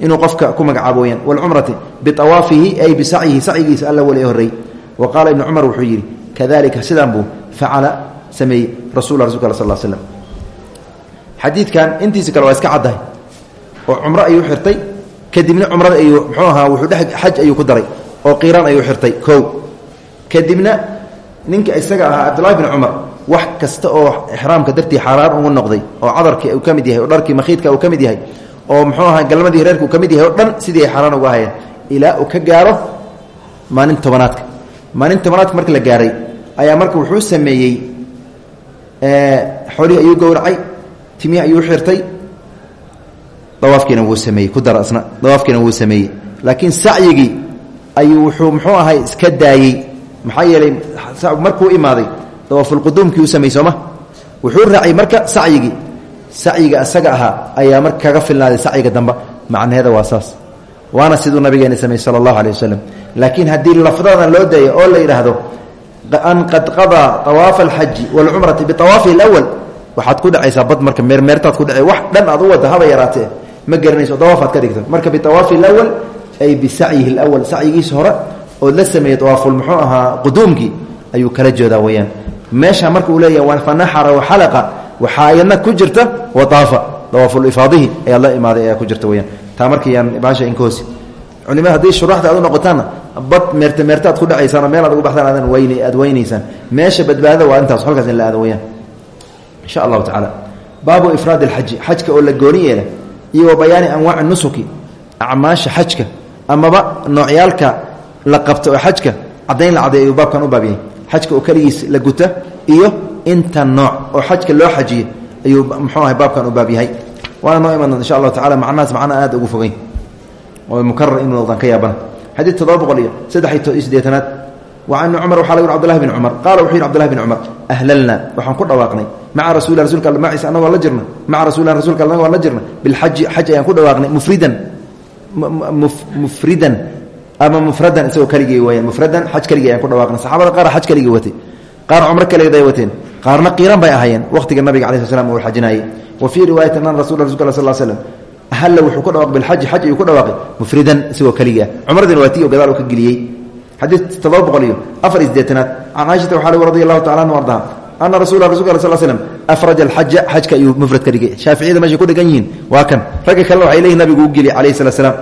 inuu qofka ku magacaabo weyaan wاlcumrati biawaafihi ay bisacyihi sacyigiisa alawal ee horey wa qaala ibnu cumar wuxuu yidhi kadalika sidaan buu facala sameeyey rasul rasulka al sal slm xadiidkan intiisa kale waa iska caddahay oo cumro ayuu xirtay kadibna cumrada ayuu mxuu ahaa wuxuu dhe xaj ayuu ku daray oo qiiraan ayuu xirtay kow kadibna ninka isaga ahaa cabdullahi bin cumar wax kasta oo ixraamka dartii xaaraan ugu noqday oo cadarkii uu ka mid yahay oo dharkii makhiidka uu ka mid yahay oo muxuu ahaa galmadii reerka uu yahay oo dhan sidii ay xaaraan uga ahayeen ilaa uu ka gaaro maalin tobanaadka. Maalin tobanaadka marka la gaaray ayaa marka wuxuu sameeyey xoolihii ayuu gowracay timihii ayuu xirtay dawaafkiina wuu sameeyey ku dara dawaafkiina wuu sameeyey. Laakiin sacyigii ayuu wuxuu muxuu ahay iska daayey maxaa yeelay markuu imaaday dawaafulquduumkii u sameeyey sooma? Wuxuu raacay marka sacyigii. Sacyiga isaga ahaa ayaa marka kaga filnaaday sacyiga damba macnaheeda waa saas. Waana siduu nabigeena sameeyey sala allahu aleh wasalam laakiin haddii lafdadan loo dayo oo la yidhaahdo an qad qadaa awaafa alxaji waalcumrati biawaafihi alawal waxaad ku dhacaysaa bad marka meermeertaad ku dhace wax dhan aad u wadda haba yaraatee. Ma garanayso dawaafaad ka dhigta marka biawaafi alawal ay bisacyihi alawal sacyigiisa hore ood la sameeyey awaaful muxuu ahaa quduumkii ayuu kala jeedaa weyaan meesha marka uu leeyahay fanaxara waxalaqa waxaa ayadna ku jirta waaafa dawaafulifaadihi ayaad la imaaday ayaa ku jirta weyaan taa markayaan baasha inkoosi culimada haddii shuruuxda aad u bad meerte meerte ku dhacaysaan oo meel aad ugu baxdaan aadan wayne aad weynaysaan. Meesha badbaadada waa intaas halkaas in la aado weyaan insha allahu tacaala. Baabu ifraad alxaji xajka oo la gooni iyo wa bayaani anwaaci nusuki acmaasha xajka amaba noocyaalka la qabta oo xajka la caday ayuu u baab yahay xajka oo keligiis la guta iyo inta nooc oo xajka loo xajiye ayuu muxuu ahay baabkan u baab yahay. Waana noo iman insha allahu tacala macnahaas macna aad ugu fogeyn. Oo mukarar inuu noqdaan ka yaabana xadiid toddoba boqol iyo saddex iyo sideetanaad wa can ibni cumar waxaa laga yuri cbdullahi bin cumar. Qaala wuxuu yidhi cbdullahi bin cumar ahlalna waxaan ku dhawaaqnay. Maca rasulilah rasulka all maciisa annagoo la jirna maca rasulilah rasulka all annagoo la jirna bilxaji xaj ayaan ku dhawaaqnay mufridan. Mufridan ama mufradan isagoo keligii weyaan mufradan xaj keligii ayaan ku dhawaaqnay. Saxaabada qaar xaj keligii watay. Qaar cumro keligeed ay wateen. Qaarna qiiran bay ahaayeen. Waqtiga nabiga cala sl slam uu xajinayey wa fii riwaayatin an rasul rasulka al sal slm ahalla wuxuu ku dhawaq bilxaji xaj ayuu ku dhawaaqay. Mufridan isagoo keligii ah. Cumradina waa tii oo gadaal uu ka geliyey. Xadiid toddoba boqol iyo afar iyo sideetanaad can caaishata waxaa lg radi allahu tacala anhu ardaha. Ana rasula rasulka al sl slm afraja alxaja xajka ayuu mufrad ka dhigay. Shaaficiyada meeshay ku dhegan yihiin. Waa kan. Ragga kalena waxay leeyihiin nabigu u geliy calayhi salat slam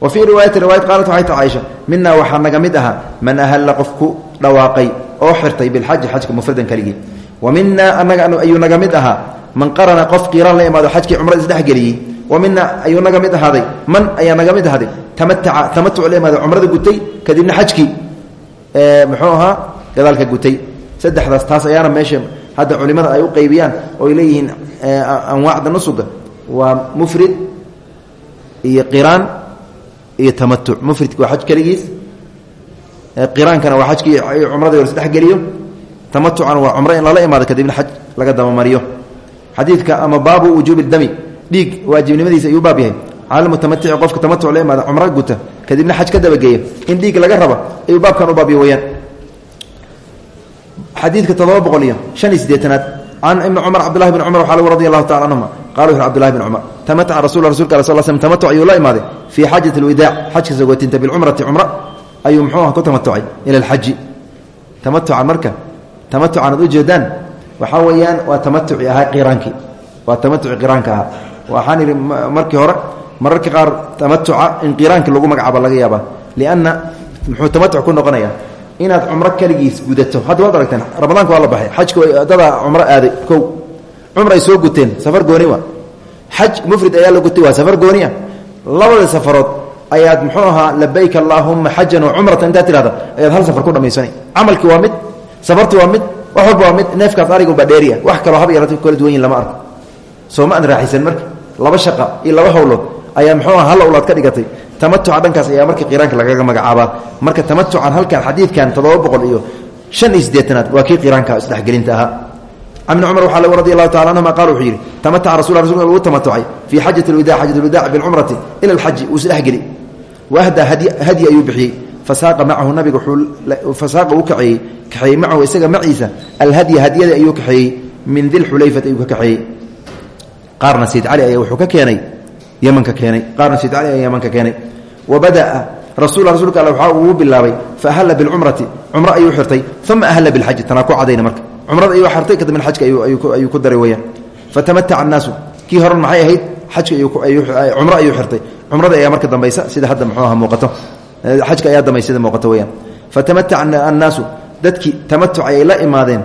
wa fii riwaayati riwayat qaalat waxay ta caaisha minaa waxaa naga mid ahaa man ahalla qof ku dhawaaqay oo xirtay bilxaji xajka mufradan keligii. Wa minaa anaga ayuu naga mid ahaa man qarana qof qiiraan la imaado xajkii cumrada isdhexgeliyey wa mina ayuu naga mid ahaaday man ayaa naga mid ahaaday tamataca tamatuc la imaado cumrada gutay kadibna xajkii muxuu ahaa gadaalka gutay. Saddexdaas taas culimada ay u qaybiyaan oo ay leeyihiin anwaacda nusuga. Waa mufrid iyo iyo tamatuc mufridka waa xaj keligiis. Qiraankana waa xajkii cumrada hor isdhexgeliyo tamatucana waa cumro in lala imaado kadibna xaj laga dabamariyo xadiidka ama baabu wujuubi dami. Dhiig waajibnimadiisa ayuu baab yahay. Cala mutamatici qofka tamatuc la imaada cumro guta kadibna xaj ka dabageeya. In dhiig laga raba ayuu baabkan u baabya weyaan xadiidka todoba boqol iyo shan iyo sideetanaad can ibni cumar cabdullahi bn cumar waxaa lagu radi allahu tacala canhuma qala wuxu cbdullahi bn cumar tamataca rasul rasulka al sl slm tamatuc ayuu la imaaday fii xaajati alwidaac xajka sagootinta bilcumrati cumra ayuu muxuu ah ku tamatucay ila alxaji tamatucan marka tamatucan ad ujeedaan waxaa weeyaan waa tamatuci ahaa qiraankii waa tamatuci qiraanka ahaa waxaan idhi markii hore mararka qaar tamatuca in qiraanka lagu magacaabo laga yaaba lianna muxuu tamatuc ku noqonaya inaad cumro keligiis gudato hadda waad aragteen ramadaanka waa la baxay xajka dadaa cumro aaday kow cumray soo guteen safar gooni wa? Xaj mufrid ayaa la gutay waa safar gooniya labada safarood ayaad muxuu ahaa labayk allaahuma xajan wa cumratan intaad ayaad hal safar ku dhamaysana camalkii waa mid safarti waa mid wax waa mid neefkaas arigunbaa dheeriya wax kaloo hab yarata kala duwan lama arko. Soo ma aan raaxaysan marka? Laba shaqa iyo laba hawlood ayaa muxuu aha hal owlaad ka dhigatay. Tamatuca dhankaas ayaa marka qiraanka lagaga magacaabaa. Marka tamatucan halkan xadiidkan toddoba boqol iyo shan iyo siddeetanaad waa kii qiraanka isdhexgelinta ahaa ibni cumar lagu radi allahu tacala anhuma qaal wuxuu yidhi tamataca rasul rasulka uu tamatucay fii xajati lwadac xajat lwadac bilcumrati ila alxaji uu isdhexgeli wahdaa hadyi ayuu bixiyey. Fasaaqa macahu nabiga fasaaqa uu kaxeeyey kaxeeyey macahu isaga maciisa. Alhadya hadyada ayuu kaxeeyey. Min dilxulayfati ayuu ka kaxeeyey. Qaarna sayid cali ayaa wuxuu ka keenay ymanka keenay. Qaarna sayid cali ayaa yamanka keenay. Wa badaa rasul rasuulka all waxaa uu bilaabay fa ahalla bilcumrati cumro ayuu xirtay uma ahalla bilxaji tanaa ku cadayna marka cumrada ayuu xirtay kadibna xajka ayuu ku daray weyaan fatamataca annaasu. Kii horan maxay ahayd? Xajka cumro ayuu xirtay. Cumrada ayaa marka dambaysa. Sida hadda muxuu aha muuqato. Xajka ayaa dambaysa sida muuqato weyaan fatamataca annaasu. Dadkii tamatuc ayay la imaadeen.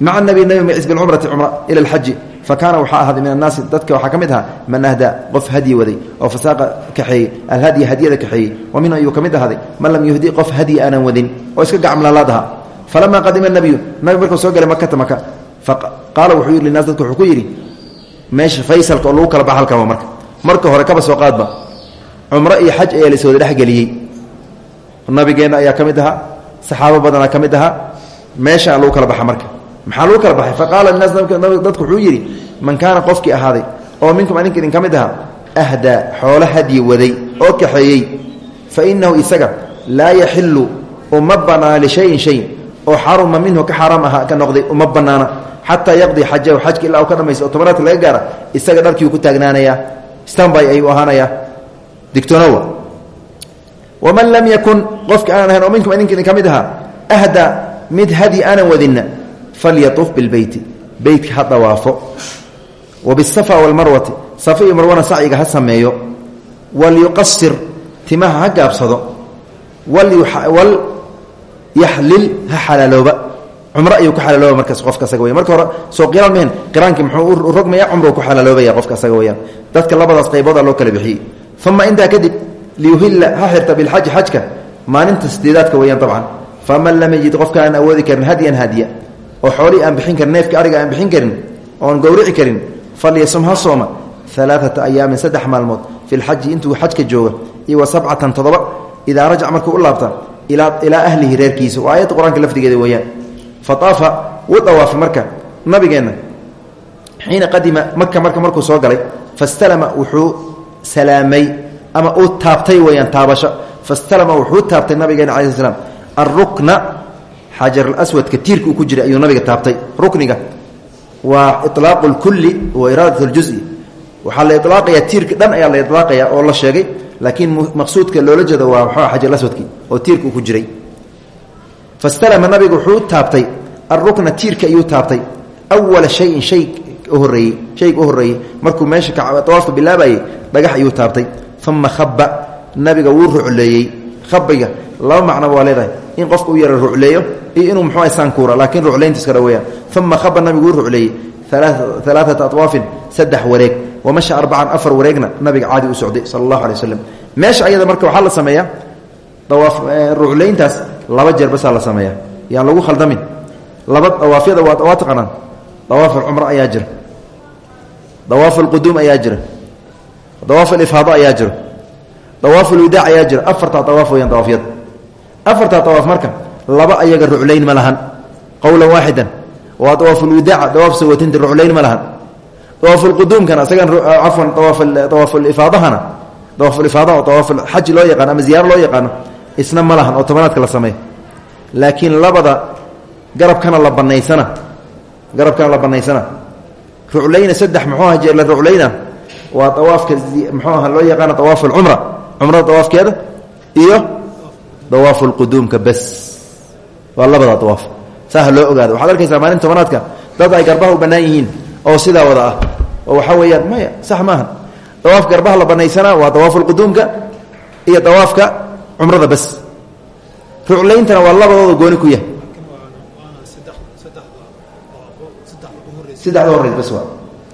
Maca nabi nabi macis bilcumrati cumra ila alxaji. Fa kaana waxaa ahaaday min annaasi dadka waxaa ka mid ahaa man ahdaa qof hadyi waday oo fasaaqa kaxeeyey alhadya hadyada kaxeeyey wa minhu ayuu ka mid man lam yuhdi qof hadyi aanan wadin. Oo iska gacmlaalaad aha falamaa qadima nabiyu nabi markuu soo galay makata maka faqaala wuxuu yidhi linaas dadka wuxuu ku yidhi meesha faysalka oo lagu kala baxa halkan waa marka marka hore kaba soo qaadba cumro iyo xaj ayaa lasooda dhexgeliyey nabigeenna ayaa ka mid ahaa saxaabo badanaa ka mid ahaa meeshaa lagu kala baxa marka maxaa lagu kala baxay faqaala linaas dadku wuxuu yidhi man kaana qofkii ahaaday oo minkum adinka idin ka mid ahaa ahdaa xoolo hadyi waday oo kaxeeyey fa inahu isaga laa yaxilu uma banaana lishayin shay oo xaruma minhu ka xaaraam aha ka noqday uma banaana xataa yaqdi xajahu xajka ilaa ka dhamaysa oo tobanaadka laga gaara isaga dharkiiu ku taagnaanayaa stanby ayuu ahaanayaa digtoonowa waman lam yakun qofka aanan ahayn oo minkum idinka idin ka mid ahaa ahda mid hadyi aanan wadinna falyatuf bilbeyti. Beytka ha dawaafo wa bisafa walmarwati safa iyo marwana sacyiga ha sameeyo. Walyuqasir timaha ha gaabsado yaxlil ha xalaalooba cumro ayuu ku xalaalooba markaas qofka asaga weyan hore soo qiraan mehen qiraankii muxuu rogmaya cumruu ku xalaaloobaya qofka asaga weyaan dadka labadaas qaybooda loo kala bixiyey. Uma intaa kadib liyuhilla ha xirta bilxaji xajka maalinta sideedaadka weeyaan dabcan. Faman lam yajid qofka aan awoodi karin hadyan hadiya oo xoolihii aan bixin karin neefka ariga aan bixin karin oon gowrici karin. Falyasum ha sooma. Alaaata ayaamin saddex maalmood. Fi lxaji intuu xajka jooga iyo wa sabcatan toddoba idaa rajac markuu u ilaa ahlihi reerkiisa. Waa aayadda qur'aanka lafdigeeda weeyaan. Fa aafa wuu dawaafay marka nabigeenna. Xiina qadima maka marka markuu soo galay fastalama wuxuu salaamay ama uu taabtay weyaan taabasho. Fastalama wuxuu taabtay nabigeena cala slam alrukna xajarulaswadka tiirka uu ku jiray ayuu nabiga taabtay. Rukniga waa ilaaqu lkulli wa iraadat ljuzi waxaa la ilaaqayaa tiirka dhan ayaa la ilaaqaya oo la sheegay laakiin maqsuudka loola jeedo waa mxua xajarulaswadki oo tiirka uu ku jiray. Fastalama nabiga wuxuu taabtay alrukna tiirka ayuu taabtay. Awala shayin shay horeeyey shayga u horreeyey. Markuu meesha dawaafka bilaabayey dhagax ayuu taabtay. Uma khaba nabiga wuu rucleeyey. Khabiga laba macnoba waa leedahay. In qofka u yara rucleeyo iyo inuu muxuu saankuura laakiin ruclaynta iska dhaweyaan uma khaba nabigu wuu rucleeyey. Alaaata awaafin saddex wareeg wamasha arbacan afar wareegna nabiga caadi u socday sala allahu alay waslem meesha ayada marka waxaa la sameeyaa dawaaf ruclayntaas laba jeer basaa la sameeyaa. Yaan lagu khaldamin. Laba dawaafyada waa waa taqaanaan dawaaf alcumro ayaa jira. Dawaaf alquduum ayaa jira. Dawaaf alifaado ayaa jira. Dawaaf alwidaac ayaa jira. Afartaa dawaaf weyaan dawaafyada. Afartaa dawaaf marka laba ayaga ruclayn ma lahan. Qowlan waaxidan. Waa dawaaf dawaaf alifaadahana dawaaf alifaada oo dawaaf xaji loo yaqaano ama ziyaaro loo yaqaano isna ma lahan oo tobanaadka la sameeyo. Laakiin labada garabkana la banaysana garabkana la banaysana ruclayna saddex muxuu aha jeer la ruclayna? Waa dawaafka muxuu aha loo yaqaano dawaaf alcumra cumrada dawaafkeeda iyo dawaaf alquduumka bes. Waa labada dawaaf saa ha loo ogaado. Waxaad arkaysaa maalin tobanaadka dad ay garbaha u bannaan yihiin oo sidaa wada ah. Oo waxaa weeyaan maya sax maaha dawaafka garbaha la banaysanaa waa dawaafulquduumka iyo dawaafka cumrada bas ruclayntana waa labadooda gooni ku yahay. Saddexda horeys bas waa.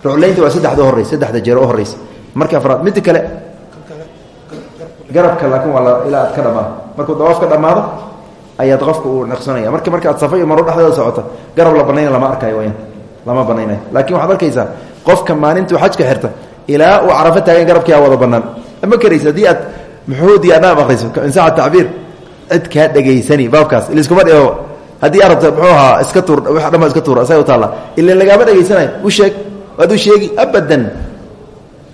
Ruclaynta waa saddexda horeys saddexda jeer horeysa marka afraad midda kale garabka laakiin waa ilaa aad ka dhamaado. Markuu dawaaf ka dhamaado ayaad uu naqsanaya. Marka marka aad safa maro dhexdooda socota garab la banayna lama arkayo wayaan lama banaynayo laakiin waxaad arkaysaa qofka maalintuu xajka xirta ilaa uu carafo taagan garabkia wada banaan ma karaysa haddii aad muxuu diyaanaam akriso insaxa tacbiir cid kaa dhegaysani baabkaas iliskuma dheo rabto muxuu iska tuur wax dhama iska tuur asaga utaalla ila lagaama dhegaysanayo u sheeg waad u sheegi abadan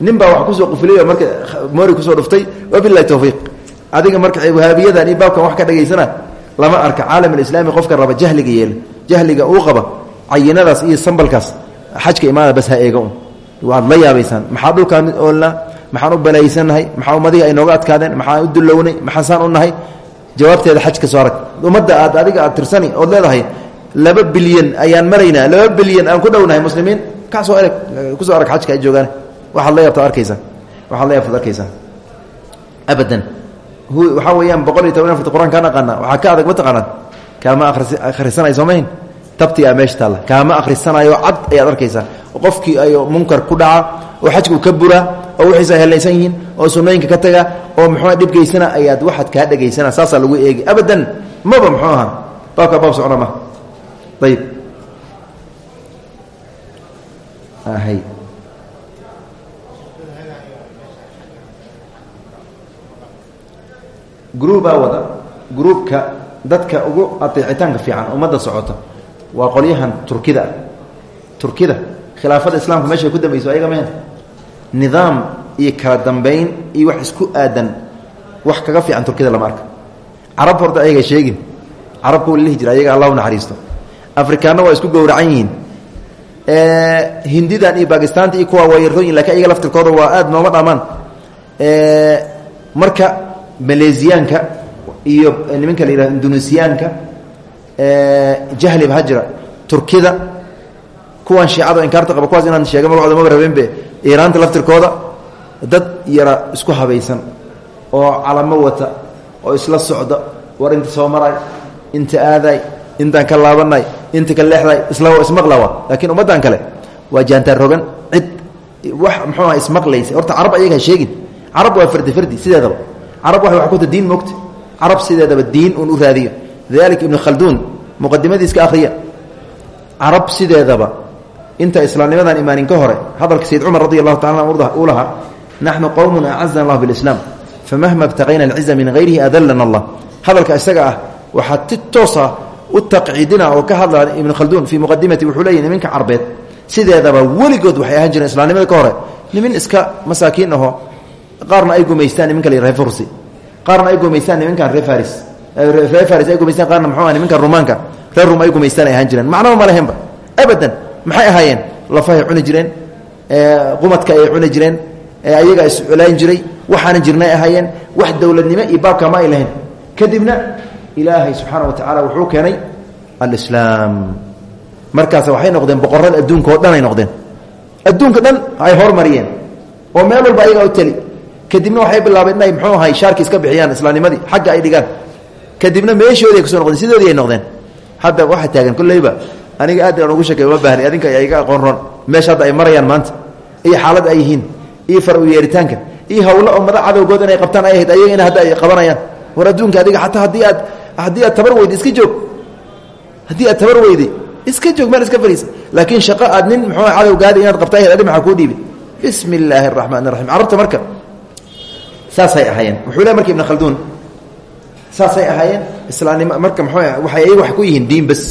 nin baa wax ku soo qufilay marka moori ku soo dhuftay wabilahi towfiiq adiga marka wahaabiyadan i baabkan wax ka dhegaysana lama arka. Caalam alislaami qofka raba jahliga yeela jahliga uu qaba cayinadaas iyo sambalkaas xajka imaada bas ha eega un waad la yaabaysaan. Maxaa dhulkaan oolnaa? Maxaan u balaysanahay maxaa ummadihii ay nooga adkaadeen? Maxaan u dulownay maxaasaan u nahay? Jawaabteeda xajka soo arag. Ummadda aad adiga aad tirsani ood leedahay laba bilyan ayaan maraynaa laba bilyan aan ku dhownahay muslimiin. Kasoo ereg ku soo arag xajka ay joogaan waxaad la yaabtaad arkaysaa waxaad la yaabtaad arkaysaa abadan. Waxaa weeyaan boqol iyo toban afarta qur'aankaan aqaana waxaa ka adag ma taqaanaad kaama akhrisanay soomayn tabti a meesha taalla. Kaama akhrisanayo cad ayaad arkaysaa. Qofkii ay munkar ku dhaca oo xajka u ka buraa oo wixiisa ay helaysan yihiin oo sunnooyinka ka taga oo muxua dhib geysana ayaad waxaad kaa dhegaysana saasaa lagu eegi. Abadan maba muxuu ahaa. Baabka baab socona ma. Ayib gruubaa wada. Gruubka dadka ugu adeecitaanka fiican ummadda socota waa qolyahan turkida. Turkida khilaafada islaamka meeshay ku dambayso ayaga meen. Nidaam iyo kala dambayn iyo wax isku aadan wax kaga fiican turkida lama arka. Carab horta ayaga sheegin. Carabka wa lihi jira ayaga allah u naxariisto. Afrikaanna waa isku gowracan yihiin. Hindidan iyo bakistaanta iyo kuwa waa yartooyin lakiin ayaga laftirkooda waa aada nooma dhamaan marka maleesiyaanka iyo nimanka la jahliba ha jira. Turkida kuwan shiicada inkaarta qaba kuwaas inaan sheega magacooda maba rabeenbe iiraanta laftirkooda dad yara isku habaysan oo calamo wata oo isla socda war inta soo maray inta aaday intaan ka laabanay inta ka leexday isla ismaqlawa laakiin ummaddan kale waa jaantaar rogan cid wax muxuu aha ismaqlaysa horta carab ayaga ha sheegin. Carab waa fardi fardi sideedaba. Carab waxay wax diin moogta carab sideedaba diin uun u raadiyo lidalika ibnu khalduun muqadimadiiska akhriya. Carab sideedaba inta islaamnimadan imaanin ka hore hadalka sayid cumar radi allahu taala uu lahaa naxnu qowmun acazana allah bilislaam famahma btaqayna alciza min hayrihi adallana allah. Hadalka isaga ah waxaa ti toosa u taqciidina oo ka hadla ibnu khalduun fii muqadimati wuxuu leeyahy niminka carbeed. Sideedaba weligood waxay ahaan jireen islaamnimada ka hore. Nimin iska masaakiin aho qaarna ay gumaystaan niminka la reer fursi. Qaarna ay gumaystaan niminkan reer faris reer gumaystaan qaarna muxuu ah niminkan rumaanka reer rum ay gumaystaan ay ahaan jireen macnaba ma lehenba abadan maxay ahaayeen? Lafahay cuni jireen qumadka ay cuni jireen ayaga isculayn jiray waxaana jirnay ahaayeen wax dowladnimo iyo baabka ma ay lahayn. Kadibna ilaahay subxaana wa tacaala wuxuu keenay alislaam. Markaas waxay noqdeen boqorada adduunka oo dhan ay noqdeen. Adduunka dhan ay hormariyeen oo meel walba ayaga u teli kadibna waxay bilaabeen inay mxuu ahay shaarki kadibna meeshoodii ay ku soo noqdeen sidoodii ay noqdeen. Hadda waxa taagan kolleyba aniga aad aan ugu shakay uma baahni adinka iga aqoon meesha ay marayaan maanta. Iyo xaalad ay yihiin iyo far u yeeritaanka iyo hawlo oo madax cadowgood inay qabtaan ay ahayd ayaga in hadda ay qabanayaan. War adduunka adiga xataa haddii aad haddii aad tabar weydi iska joog. Haddii aad tabar weydi iska joog meel iska fariisa laakiin shaqo aad nin muxuu cadowgaadi inaad qabta ahayd maxaa kuu dhiibi bismi illaahi araxmaan iraxiim marka saasay ahaayeen. Wuxuu le marka ibn khalduun saasay ahaayeen. Islaamnimo marka mxuu waxay ayaga wax ku yihiin diin bas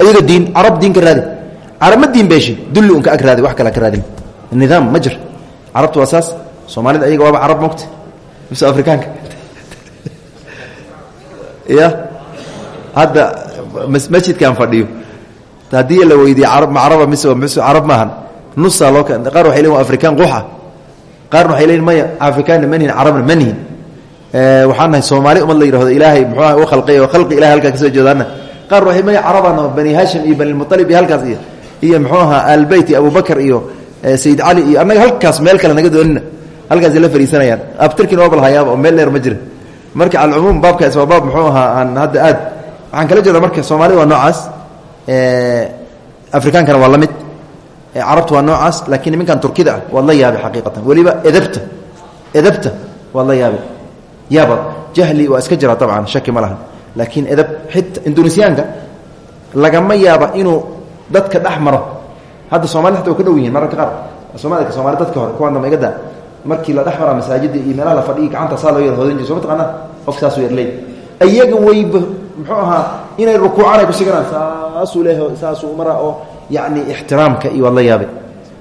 ayaga diin carab diin ka raadi carab ma diin beeshi dulli un ka ag raadi wax kale ka raadin. Nidaam ma jir. Carabtu waa saas soomaalida ayaga waaba carab mogta mise afrikaanka. Ya hadda masjidkaan fadhiyo. Haddii la weydiiye carab ma caraba mise mise carab maahan nusaa loo qaar waxay leeyihiin waa afrikaan quuxa. Qaarna waxay leeyihiin maya afrikaanna manihin carabna manihin waxaan nahay soomaali umad la yidhahdo ilaahay muxuu ah u khalqay oo khalqi ilahay halkaa ka soo jeedaana qaar waxay maya carabana bani hashim iyo bani lmualib iyo halkaas iyo iyo muxuu ahaa aalbeyt iyo abubakar iyo sayid cali iyo annaga halkaas meel kale naga doonina halkaasay la fariisanayaan. Abtirkiina waa balhayaaba oo meel dheer ma jira marka alcumuum baabkaas waa baab muxuu ahaa aan hadda aad. Waxaan kala jeeda marka soomaalida waa noocaas afrikaankana waa la mid carabtu waa noocaas laakiin niminkan turkida ah waad la yaabay xaqiiqatan. Weliba edabta edabta waad la yaabay yaaba jahli waa iska jira dabcan shaki ma lahan. Laakiin edab xita indonesiyaanka lagama yaaba inuu dadka dhex maro. Hadda somalida hata wa ka dhow yihiin mararka qaar. Somalika somaali dadka hore kuwaan damba igada markii la dhex maraa masaajida iyo meelaha la fadhiyi gacanta saa loo yar hoodin jir soo mataqaanaa qof saasuu yarley iyaga weyba muxuu ahaa inay rukuucaan ay kusiganaan saasuu leh saasuu mara oo yacni ixtiraamka iyo waad la yaabay.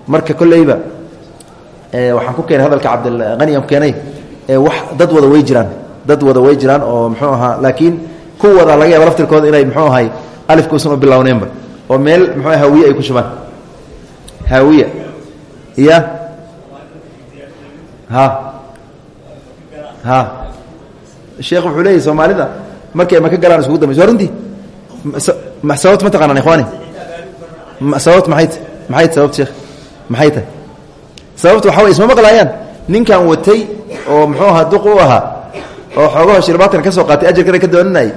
Marka kolleyba waxaan ku keenay hadalka cabdilhani aan ku keenay dad wada way jiraan dad wada way jiraan oo muxuu ahaa laakiin kuwada laga yaaba laftirkooda inay muxuu ahay alifka usan u bilowneenba oo meel muxuu haawiye ay ku shubaan. Haawiya iya. Ha. Ha. Sheekh wuxuu leeyahy soomaalida markay maka galaan iskugu dambayso runtii. Sababt ma taqaanaan ikhwaani? Sababt maay maxay sababt sheekh maxay tahay? Sababta waxa way isma maqlaayaan. Ninkan watay oo muxuu ahaa duq u ahaa oo xoogaho shirbaatan ka soo qaatay ajarkana ka doonanayay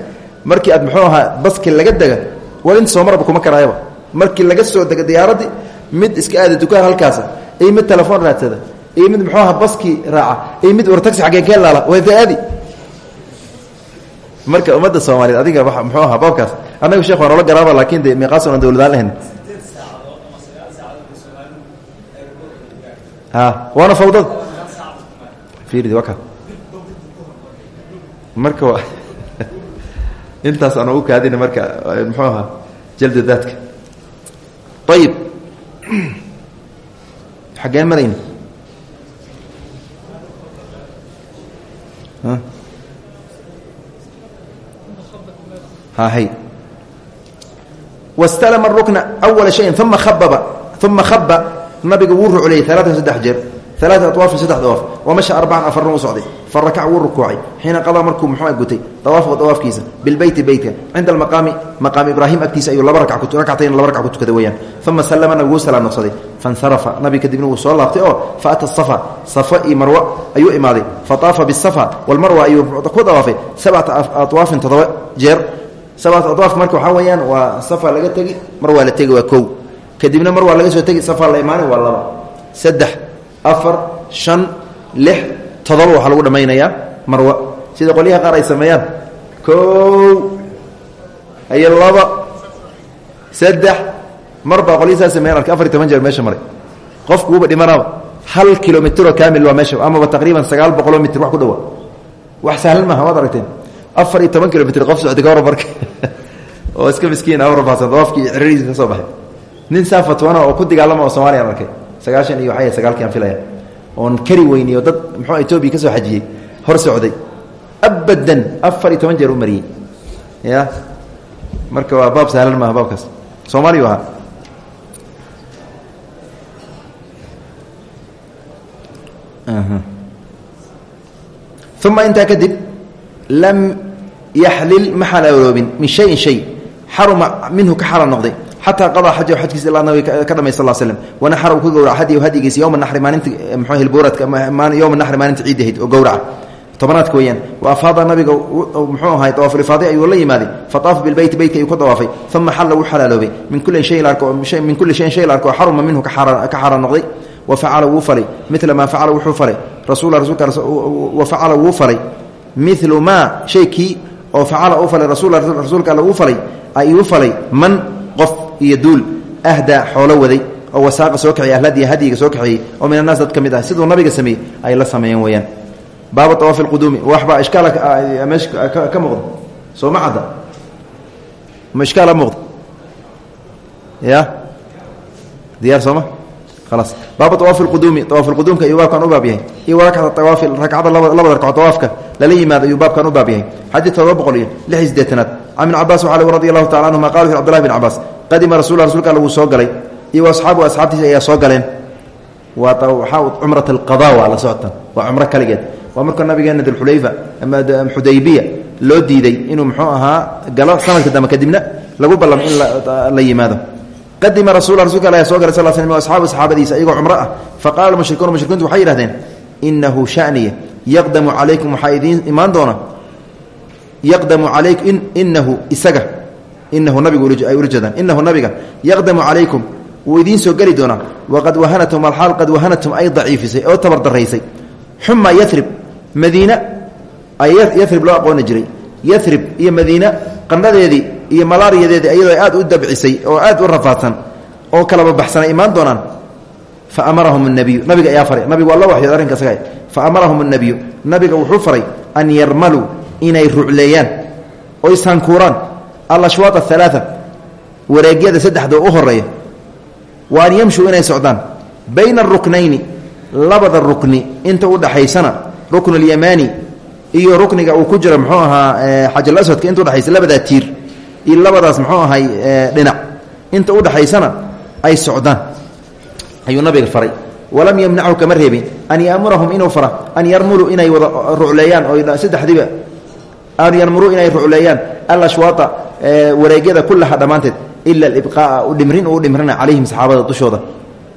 markii aad muxuu ahaa baski laga dega wal inta soo kuma karaayaba. Markii laga soo dega diyaaradii mid iska aada dukaan halkaasa iyo mid telefoon raadsada iyo mid muxuu ahaa baski raaca iyo mid wartagsi xaggeen keen laala wadaadi marka ummadda soomaaliyeed adiga wa muxuu ahaa baabkaas annaga sheekh waa noola garaaba laakiin de meeqaason aan dawladaan lahayn. Waana fawdad. fiiridi waa ka marka intaas aan kaadina marka muxuu ahaa jalda daadka. Ayib xaggeen marayna hay. Wastalama rukna awala shayin uma ababa uma khaba nabiga wuu rucleyey alaatan saddex jeer alaaa awaafin saddex dawaaf wamasha arbacan afarna u socday fa rakac wuu rukuucay xiina qadaa markuu muxuu gutay dawaafahu dawaafkiisa bilbeyti beytka cinda almaqaami maqaami ibraahim agtiisa ayuu laba rakcatayn laba rakac ku tukaday weyaan uma sallama nabiguu salaam noqsaday fansarafa nabi kadibna wuu soo laabtay oo fa ata safa safa iyo marwa ayuu imaaday fa taafa bisafa walmarwa ayuu ku dawaafay sabcata awaafin toddoba jeer sabcata adwaafka marka waxaa weeyaan waa safa laga tegi mar waa la tegi waa kow kadibna mar waa laga soo tegi safa la imaani waa laba saddex afar shan lix todoba waxaa lagu dhammaynayaa marwa. Sida qolyaha qaar ay sameeyaan. Kow iyo laba saddex mar baa qolyahi saa sameyan arka afar iyo toban jeer meesha maray. Qofku wuuba dhimanaaba hal kilomitroo kaamil waa meesha amaba taqriiban sagaal boqoloo mitr wax ku dhawa. Wax sahlan maaha waad aragteen. Afar iyo toban kilomitr qof socda ka warran marka. Oo iska miskiin awra bahasan dawaafkii ciririisa ka soo baxay. Nin saa fatwana oo ku dagaalama oo soomaliya an arkay sagaashan iyo waxay sagaalkii aan filaya. Oon kari weyniy oo dad muxuu etoobiya ka soo xajiyey hor socday. Abadan afar iyo toban jeer u ya? Marka waa baab sahlan maaha baabkaas. Soomaaliyu ahaa uma intaa kadib lam yaxlil ma xalaaloobin min shayin shay. Xaruma minhu ka xaral noqday xataa qadaa xajahu xajkiisa ilaa nabiga ka dhamay sal slm wanaxara uu ka gowraca hadiyahu hadyigiisa yowma naxri maalinta mxuu hilbooradka yowma naxri maalinta ciid ahayd oo gowraca tobanaadka weeyaan wa afaada nabiga muxuu ahay dawaafulifaadi ayuu la yimaaday fataafa bilbeyti beytka ayuu ka dawaafay uma xalla wuu xalaaloobay min kulli shayin shay larko xaruma minhu ka xaaraan noqday wa facala wuu falay mila maa facala wuxuu falay rasul wa facala wuu falay milu maa shaykii oo facala uu falay rasuulka alle uu falay ayuu falay man qof iyo duul ahdaa xoolo waday oo wasaaqa soo kaxeey ahladiya hadyiga soo kaxeeyey oo min annaas dad ka mid ah. Siduu nabiga sameeyey ay la sameeyeen weeyaan. Baaba awaafi lquduumi waxbaa ishkaala meesha ka muuqda soo ma cadda? Ma ishkaala muuqda ya? Diyaar sooma khalaas baaba awaafi lquduumi awaafi lquduumka ayuu baabkan u baab yahay. Iyo rakcata awaafi rakcada labada ragco awaafka lala yimaado ayuu baabkan u baab yahay. Xadii todoba boqol iyo lix iyo sideetanaad can ibn cabaas waxaa radi allahu tacala anhuma qala wuxu cbdullahi bn cabaas qadima rasul rasulka wuu soo galay iyo asxaabu asxaabtiisa ayaa soo galeen. Waa cumrat alqada waa la socotan waa cumro kaligeed. Waa markuu nabigeena dulxulayfa ama xudaybiya loo diiday inuu muxuu ahaa galo sanadka dambe kadibna lagu ballam in la yimaado. Qadima rasul rasulka ala soo galay sal sl asxaabu saxaabadiisa iyagoo cumro ah. Faqala mushrikuuna mushrikiintu waxay yidhahdeen inahu yaqdamu calaykum waxaa idiin doona yaqdamu alaykum inahu isaga inahu nabigu ay ula jeedaan. Inahu nabiga yaqdamu calaykum wuu idiin soo geli doonaa waqad wahanatum alxaal qad wahanatum ay daciifisay oo tabardaraysay xuma yarib madiina yarib loo aqooni jiray. Yarib iyo madiina qandhadeedii iyo malaariyadeedii iyadoo aad u dabcisay oo aad u rafaadsan oo kalaba baxsana imaan doonaan. Fa amarahum nabiyu nabiga ayaa faray. Nabigu waa la waxyood arrinka fa amarahum nabiyu nabiga wuxuu faray an yarmaluu inay rucleeyaan oy sankuuraan alashwaad aalaaa wareegyada saddexdoo u horreeya wa an yamshuu inay socdaan bayna aruknayni labada rukni inta udhaxaysana rukn اlyamaani iyo rukniga uu ku jiro mxuu ahaa xajar aswadka inta udhexaysa labadaa tiir iyo labadaas mxuu ahay dhinac. Inta udhexaysana ay socdaan. Ayuu nabiga faray. Walam yamnachu kama reebin an yamurahum inuu fara an yarmuluu inay wada rucleeyaan oo saddexdiiba inay rucleeyaan alashwaaa wareegyada kulaha dhammaanteed ila alibqaaa udhimrin uu dhimrina calayhim saxaabada dushooda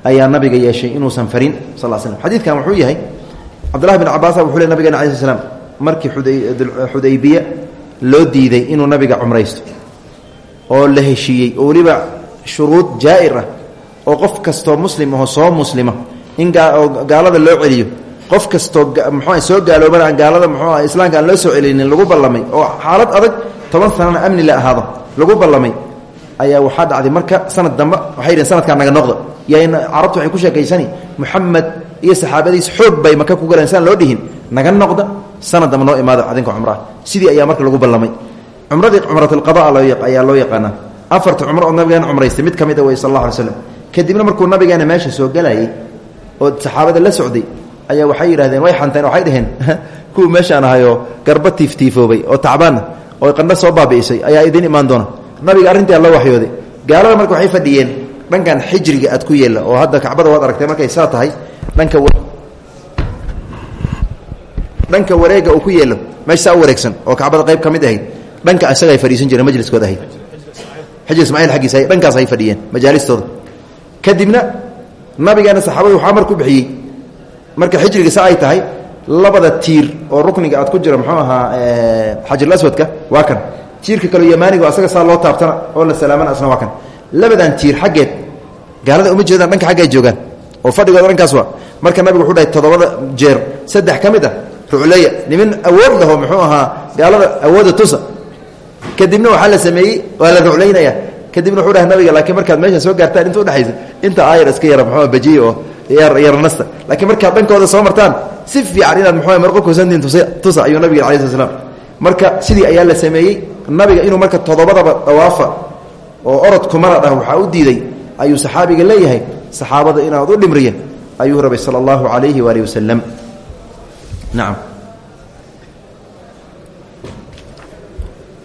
ayaa nabiga yeeshay inuusan farin sal slm xadiidkan wuxuu yahay cabdullahi bin cabaasa wuxuu le nabigeen alai sl slam markii xudaybiye loo diiday inuu nabiga cumraysto oo la heshiiyey oo weliba shuruud jaa'ir ah oo qof kastoo muslim aho soo muslima in gaalada loo celiyo qof kastoo mxu soo gaaloobana gaalada mxuu ah islaamka aan loo soo celinin lagu ballamay oo xaalad adag toban sanana amni la ahaado lagu ballamay ayaa waxaa dhacday marka sanad dambe waxay dhheen sanadkaa naga noqda yan carabtu waxay ku sheekaysani muxamed iyo saxaabadiis xoog bay maka ku galeen loo dhihin naga noqda sanad dambe imaada adinka cumraa sidii ayaa marka lagu ballamay. Cumradii cumratulqada ayaa loo yaqaanaa. Afarta cumro oo nabigeena cumraystay mid ka mid a wey sal kadibna markuu nabigeena meesha soo galayay oo saxaabada la socday ayaa waxay yidhahdeen way xanteen waxay dhaheen kuwii meeshaan ahayoo garba tiiftiifoobay oo tacbaana oo qandho soo baabi'isay ayaa idiin imaan doona. Nabiga arrintaa loo waxyooday gaalada marka waxay fadhiyeen dhankan xijriga aad ku yeella oo hadda kacbada waad aragtay markay saa tahay dhanka dhanka wareega uu ku yeelo meesha saa wareegsan oo kacbada qayb ka ahayd dhanka isaga ay fadhiisan jireen majliskooda ahayd. Xijri ismaaciil aggiisa dhankaas ay fadhiyeen majaalistooda. Kadibna nabigeena saxaabada waxaa mar ku bixiyey. Marka xijriga sa ay tahay labada tiir oo rukniga aad ku jira muxuu ahaa xajarul aswadka waa kan. Tiirka kaleo yamaaniga asaga saa loo taabtana oo la salaamana asna waa kan. Labadan tiir xaggeed gaalada uma jeedaan dhanka xagga ay joogaan oo fadhigooda dhankaas waa. Marka nabigu wuxuu dhahay toddobada jeer saddex ka mid ah rucleya nimin awood laho muxuu ahaa gaalada awooda tusa. Kadibna waxaa la sameeyey waa la ruclaynaya kadibna wuxuu dhahay nabiga laakiin markaad meesha soo gaartaan inta udhexaysa inta aayar iska yara muxuu bajiye oo yarnasta laakiin markaad dhankooda soo martaan si fiican inaad muxuu marqo kusantiin tusa ayuu nabiga alai sl slam marka sidii ayaa la sameeyey nabiga inuu marka toddobadaba dawaafa oo orod kumana dhah waxaa u diiday ayuu saxaabiga leeyahay saxaabada inaad u dhimriya ayuu rabay sala allahu calayhi waalihi wasalam nacam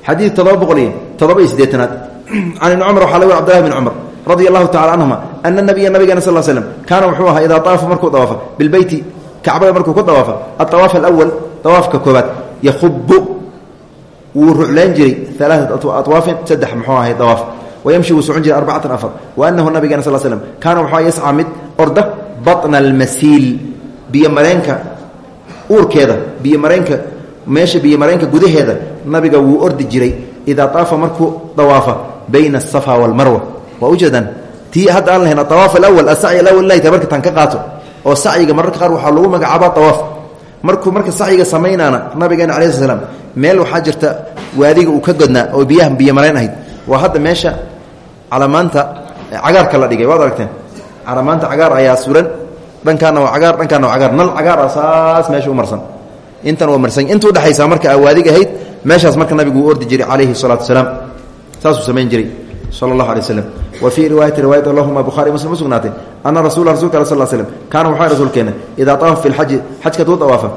xadiid boqol iyo toddoba iyo can ibni cumar waxaa laga wari cbdillahi bn cumar radia allahu tacala canhuma ana nabiya nabigeena sal slm kaana wuxuu ahaa idaa daafa markuu dawaafa bilbeyti kacbada markuu ku dawaafa aldawaaf alawal dawaafka koobaad yahubu wuu ruclayn jiray alaaat awaafin saddex muxuu ahay dawaaf wayamshi wuu socon jiray arbacatan afar wa anahu nabigeena sal slm kaana wuxuu yascaa mid orda baطna almasiil biyomareenka uurkeeda biyomareenka meesha biyomareenka gudaheeda nabiga wuu ordi jiray idaa aafa markuu dawaafa bayna asafa walmarwa waa ujeedaan tii hadda aan lahayn aawaaf alawal asacyi alawal ilahi ta marka tan ka qaato oo sacyiga mararka qaar waxaa lagu magacaabaa awaaf markuu marka sacyiga samaynaana nabigeena cala sl slam meel waxaa jirta waadiga uu ka godnaa oo biyaha biyomareen ahayd. Waa hadda meesha calamaanta cagaarka la dhigay waad aragteen? Calamaanta cagaar ayaa suran dhankaana waa cagaar dhankaana waa cagaar. Nal cagaar ah saas meesha u marsan. Intan waa marsan. Inta udhexaysaa marka awaadig ahayd meeshaas marka nabigu uu ordi jiray calayhi salaatu wasalaam saasuu samayn jiray sala allahu alay waslam wa fii riwaayati riwaayat allahuma bukhari muslim u sugnaatay ana rasula rasulka al sal slm kaana waxaa rasuulkeena idaa taafa fi lxaji xajka duu dawaafa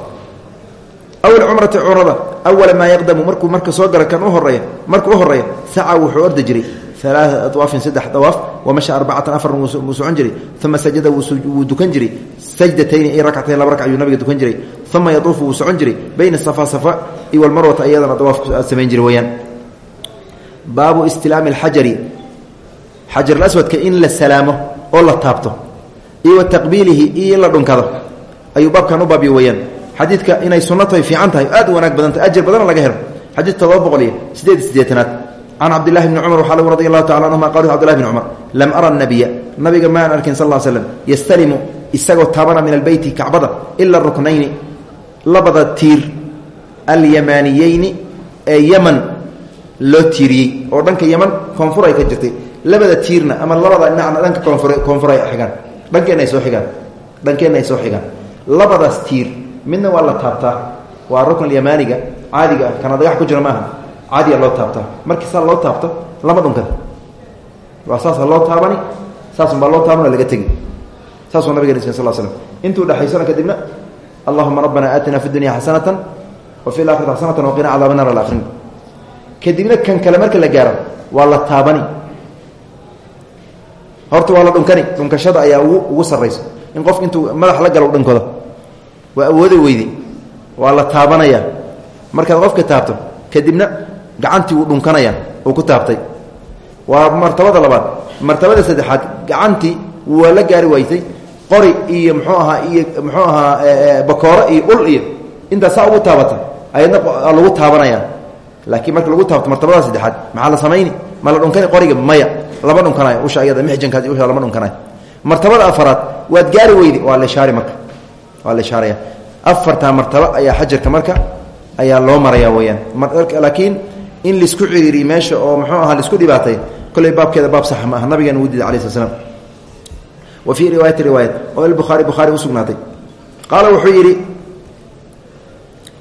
aw ilcumrati cumrada awala maa yaqdamu markuu marka soo gala kan u horreeya marka u horreeya saca wuxuu ordi jiray alaa awaafin saddex dawaaf wamasha arbacatan afar wuu socon jiray uma sajada wuu dukan jiray sajdatayni i rakcatayn laba raka ayuu nabiga dukan jiray uma yaduufu wuu socon jiray bayna safa safa iyo walmarwata iyadana dawaaf samayn jiray weyaan baabu istilaami alxajari. Xajarulaswadka in la salaamo oo la taabto iyo wa taqbiilihi iyo in la dhunkado ayuu baabkan u baabiyo weyaan xadiidka inay sunno tahay fiican tahay aad u wanaag badan tahay ajir badana laga helo. Xadiid todoba boqol iyo sideed sideetanaad can cabdillahi bni cumar waxaa lagu radi allahu tacala anhuma qawli cbdillahi bni cumar lam ara nabiya nabiga maan arkin sal l slam yastalimu isagoo taabana min albeyti kacbada ila ruknayni. Labada tiir alyamaniyeyni ee yaman loo tiiriyey oo dhanka yaman koonfur ay ka jirtay. Labada tiirna ama labada dhinacna dhanka koonfur koonfur ay xigaan. Dhankeenna ay soo xigaan. Dhankeenna ay soo xigaan. Labadaas tiir midna waa la taabtaa waa rukn yamaaniga caadiga ah. Kana dagax ku jira maaha. Caadiya loo taabtaa. Markii saa loo taabto lama dhunkada waa saasa loo taabani saasunbaa loo taabana laga tegi. Saasuu nabigeen sal slam intuu dhexaysana kadibna allahuma rabbana aatina fi dunya xasanatan wa fi laakhirati xasanatan waqina cadaaba naar kadibna kan kale marka la gaaro waa la taabani. Horta waa la dhunkani. Dhunkashada ayaa ugu ugu sarraysa. In qofku intuu madax la galo dhankooda waa awooda weyde. Waa la taabanaya markaad qofka taabto kadibna gacantii wuu dhunkanaya uu ku taabtay. Waa martabada labaad. Martabada saddexaad gacantii waa la gaari waysay. Qori iyo mxuu ahaa iyo mxuu ahaa bakooro iyo ul iyo intaas saa ugu taabata ayadna lagu taabanaya laakiin marka lagu taabto martabada saddexaad maxaa la samayni? Ma la dhunkani? Qoriga maya. Lama dhunkanayo. Usha ayada mixjankaas usha lama dhunkanayo. Martabada afaraad waad gaari weydi. Waa leshaari marka. Waa leshaaraya afartaa martaba ayaa xajarka marka ayaa loo maraya weyaan laakiin in la isku ciriiriy meesha oo mxuu ahaa la isku dhibaatay kolley baabkeeda baab sax ma aha. Nabigeena wuu diiday alai sl slam wa fii riwaayati riwaayat oo ilbukhaari bukhaari u sugnaatay. Qaala wuxuu yidhi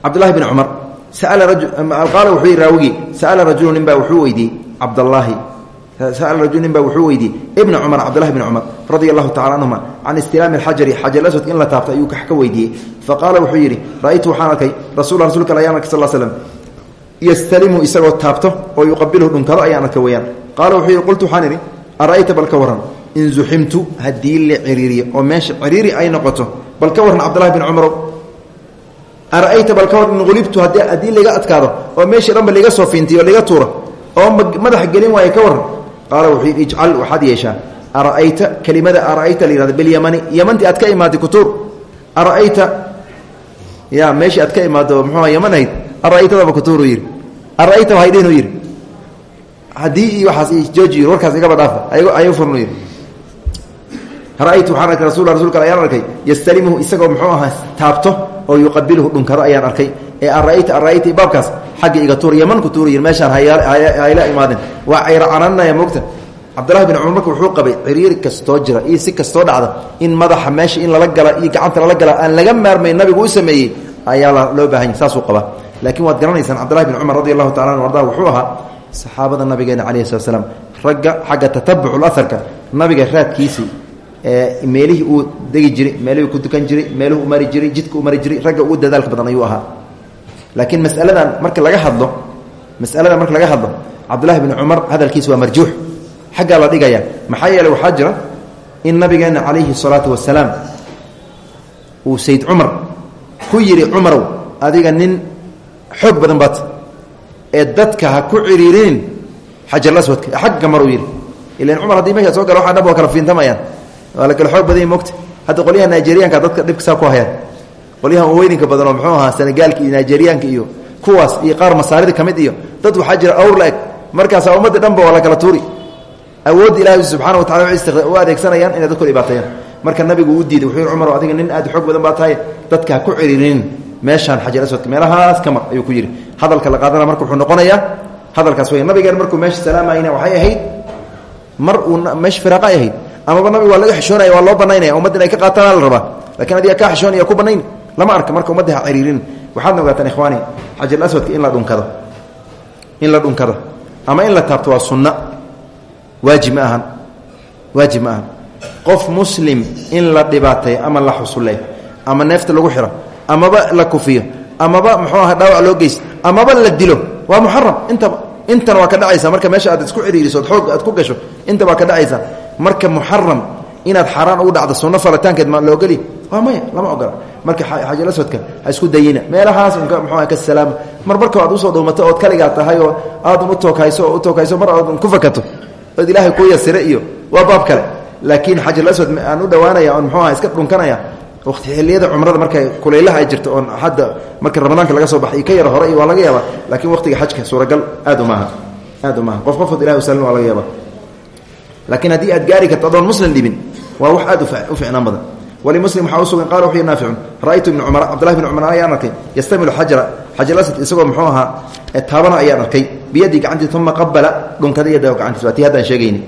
cabdullahi bn cumar rajulu nin baa wuxuu weydiiyey cabdallaahi sa'ala rajulu nin baa wuxuu weydiiyey ibna cumar cabdullahi bni cumar radia allahu tacala canhuma can istilaami alxajari xajar aswadka in la taabto ayuu ka weydiiyey faqaala wuxuu yidhi ra'aytu waxaan arkay rasul rasulka ayaan arkay sal slam yastalimu isagoo taabto oo yuqabilhu dhunkado ayaan arka weyaan qaala wuxuu yidhi qultu waxaan idhi ara'ayta bal ka waran in zuximtu haddii la ciriiriyo oo meesha ciriiri ay noqoto bal ka waran cabdullahi bin cumarow ara'ayta bal ka waran in ulibtu haddii laga adkaado oo meeshii dhanba laga soo fiintiyo laga tuuro oo madaxa gelin waayo ka waran qaala wuxuu yidhi ijcal waxaad yeeshaa ara'ayta kelimada ara'ayta la yihahdo bilyamani. Yamantii aad ka imaatay kutuur. Ara'ayta ya meeshii aad ka imaado muxuuha yaman ahayd. Ara'aytadaba kutuuru yidhi. Ara'ayta waxay dhihin u yidhi. Haddii iyo waxaas jooji yiri warkaas igaba dhaafa ayay furnu yidhi ra'aytu waxaan arkay rasul rasulka ayaan arkay. Yastalimuhu isagoo muxuu ahaa taabto oo yuqabilhu dhunkado ayaan arkay. Ee ara'ayta ara'ayta baabkaas xagga iga tuur yaman ku tuur yiri meeshaan hayla imaadeen waa cayra cananaya moogta. Cabdullahi bin cumar marka wuxuu qabay ciriiri kastoo jira iyo si kastoo dhacda in madaxa meesha in lala gala iyo gacanta lala gala aan laga maarmayn nabigu u sameeyey ayaa loo baahan yahy saasuu qabaa laakiin waad garanaysaan cabdullahi bin cumar radi allahu tacala anu arda wuxuu ahaa saxaabada nabigeena calayhi slat slam ragga xagga tatabucul aharka nabiga raadkiisii meelihii uu degi jiray meelihii ku dukan jiray meeluhu u mari jiray jidka u mari jiray ragga ugu dadaalka badan ayuu ahaa. Laakiin masaladan marka laga hadlo masaladan marka laga hadlo cabdullahi bni cumar hadalkiisa waa marjuux. Xaggaa la dhigaya maxaa yeeley waxaa jira in nabigeena calayhi salaatu wasalaam uu sayd cumar ku yidhi cumarow adiga nin xoog badan baad ee dadka ha ku ciriirinin xajalaswadka xagga maruu yidhi ilan cumar haddii meesha soo gala waa kala fiintamayaan waa la kala xoog badanya mogta hadda qolyaha nigeriyaanka dadka dhibka saa ku hayaan. Qolyahan weyninka badan oo muxuu ahaa senegaalka iyo iyo kuwaas iyo qaar masaarida ka iyo dad waxaa jira awr la-eg markaasaa ummadda dhanba waa la kala tuuri. Awoodda ilahi subxana watacala u adeegsanayaan inay dadku dhibaateeyaan marka nabigu uu diiday wuxuu cumar adiga nin aad xoog badan baa dadka ku ciriirinin meeshaan xajar aswadka meelahaas ka mar ku yidhi. Hadalka la qaadana marka wuxuu noqonayaa hadalkaas weya nabigeen markuu meesha salaamayna waxay ahayd mar uu meesha firaaqa ay amaba nabiga waa laga xishoonaya waa loo banaynaya ummadda inay ka qaataan la rabaa laakiin adiga kaa xishoonaya ku banayn lama arka. Marka ummadda ha ciriirin waxaadna ogaataan ikhwaani xajar aswadka in la dhunkado. In la dhunkado. Ama in la taabto waa sunna. Waajib ahan. Waajib ahan. Qof muslim in la dhibaateeyo ama la xusuleeyo ama neefta lagu xiro amaba la kufiyo amaba muxuu aha dhaawac loo geysto amaba la dilo waa muxaram intaba intana waa ka dhacaysa marka meesha aad isku ciriiriso ood xoog aad ku gasho intaba waa ka dhacaysa marka muxaram inaad xaaraan ugu dhacdo sunno falitaankeed ma loogeli waa maya lama ogola. Marka xajar aswadka ha isku dayina meelahaas unka muxuu aha ka salaama mar marka aad u soo dhuumato ood kaligaa tahay oo aadan u tooghayso oo u tooghayso mar aadan ku fakato ood ilaahay kuu yasire iyo waa baab kale. Laakiin xajalaswad aan u dhawaanaya oon muxuu aha iska dhunkanaya waqti xilliyada cumrada marka kulaylaha ay jirto oon hadda marka ramadaanka laga soo baxay ka yara hore waa laga yaaba laakiin waqtiga xajka suuragal aad umaaha aad umaaha qof qofood ilahi usalin waa laga yaaba laakiin haddii aad gaari karto adoon muslim dhibin waa wax aad u ficnaan badan. Walimuslim waxaa u sugan qala wuxuu naaficun ra'aytu ibna cumar cabdullahi bn cumar ayaan arkay yastamilu xajara xajalasad isagoo muxuu ahaa taabana ayaan arkay biyadii gacantii uma qabala dhunkada yada gacantiis waa tii haddaan sheegayni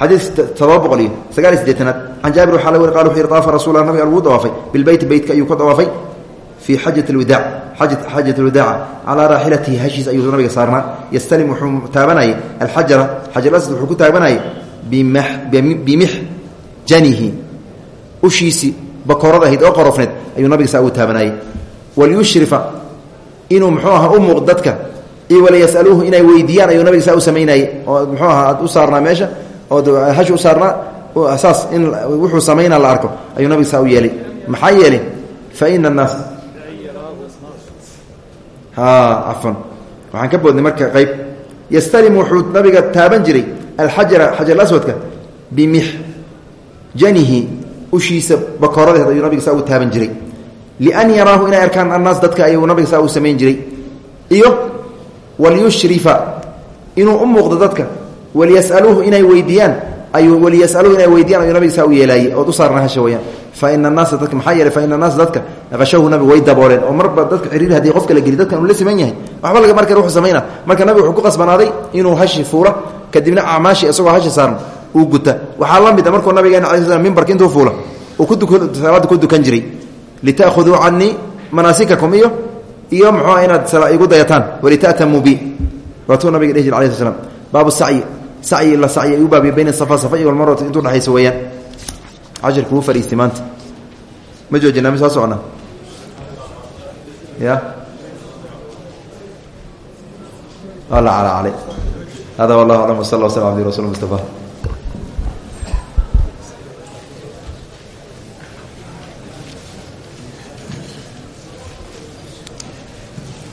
xadiis todoba boqol iyo sagaal iyo sideetanaad can jaabir waxaa la weri qala wuxu yhi daafa rasulla nabiga lagu dawaafay bilbeyti beytka ayuu ka dawaafay fii xajat lwidaac xajat lwadaaca calaa raaxilatihi hashiis ayuu nabiga saarnaa yastalim wuxuu taabanayay alxajara xajalasad wuxuu ku taabanayay bimixjanihi ushiisii bakoorada ahayd oo qorofneed ayuu nabiga saa ugu taabanayay walyushrifa inuu muxuu aha u muuq dadka iyo walayasaluuhu inay weydiiyaan ayuu nabiga saa u samaynayay oo muxuu aha aad u saarnaa meesha ood hash u saarnaa saas in wuxuu samaynaa la arko ayuu nabiga saa u yeelay. Maxaa yeelay? Fa ina annaas cafan waxaan ka boodnay marka qayb. Yastalim wuxuu nabiga alxajara xajar aswadka bimixjanihi ushiisa bakooradeed ayuu nabiga saa u taaban jiray lian yaraahu inay arkaan annaas dadka ayuu nabiga saa u samayn jiray iyo walyushrifa inuu u muuqdo dadka waliyasaluuhu inay weydiiyaan ayuu waliyasaluuhu inay weydiyaan ayuu nabiga saa u yeelaayey ood u saarna hasha weyaan fa ina annaasa dadka maxaa yeelay fa ina annaasa dadka qashahu nabigu way dabooleen oo marba dadka ciriiri haddii qofka la geli dadkan uu la siman yahay waxba laga kadibna acmaashi isagoo hashi saaran uu guta. Waxaa la mid a markuu nabigeena ala sl mimbarka intuu fuula uu kusalaada ku dukan jiray. Lita'khuduu canii manaasikakum iyo iyo muxuua inaad igu dayataan walitatamuu bi. Waatuu nabiga dheh jir ala sl slam baabu la sacyi u baabiye bayna safa safa iyo walmarwata intuu dhexaysa weeyaan. Cashirka wuu fadhiistay maanta. Ma joojinaa mi ya? Alla cala calay hada wallahu aclam wsal lla w slam abdi rasul mustafa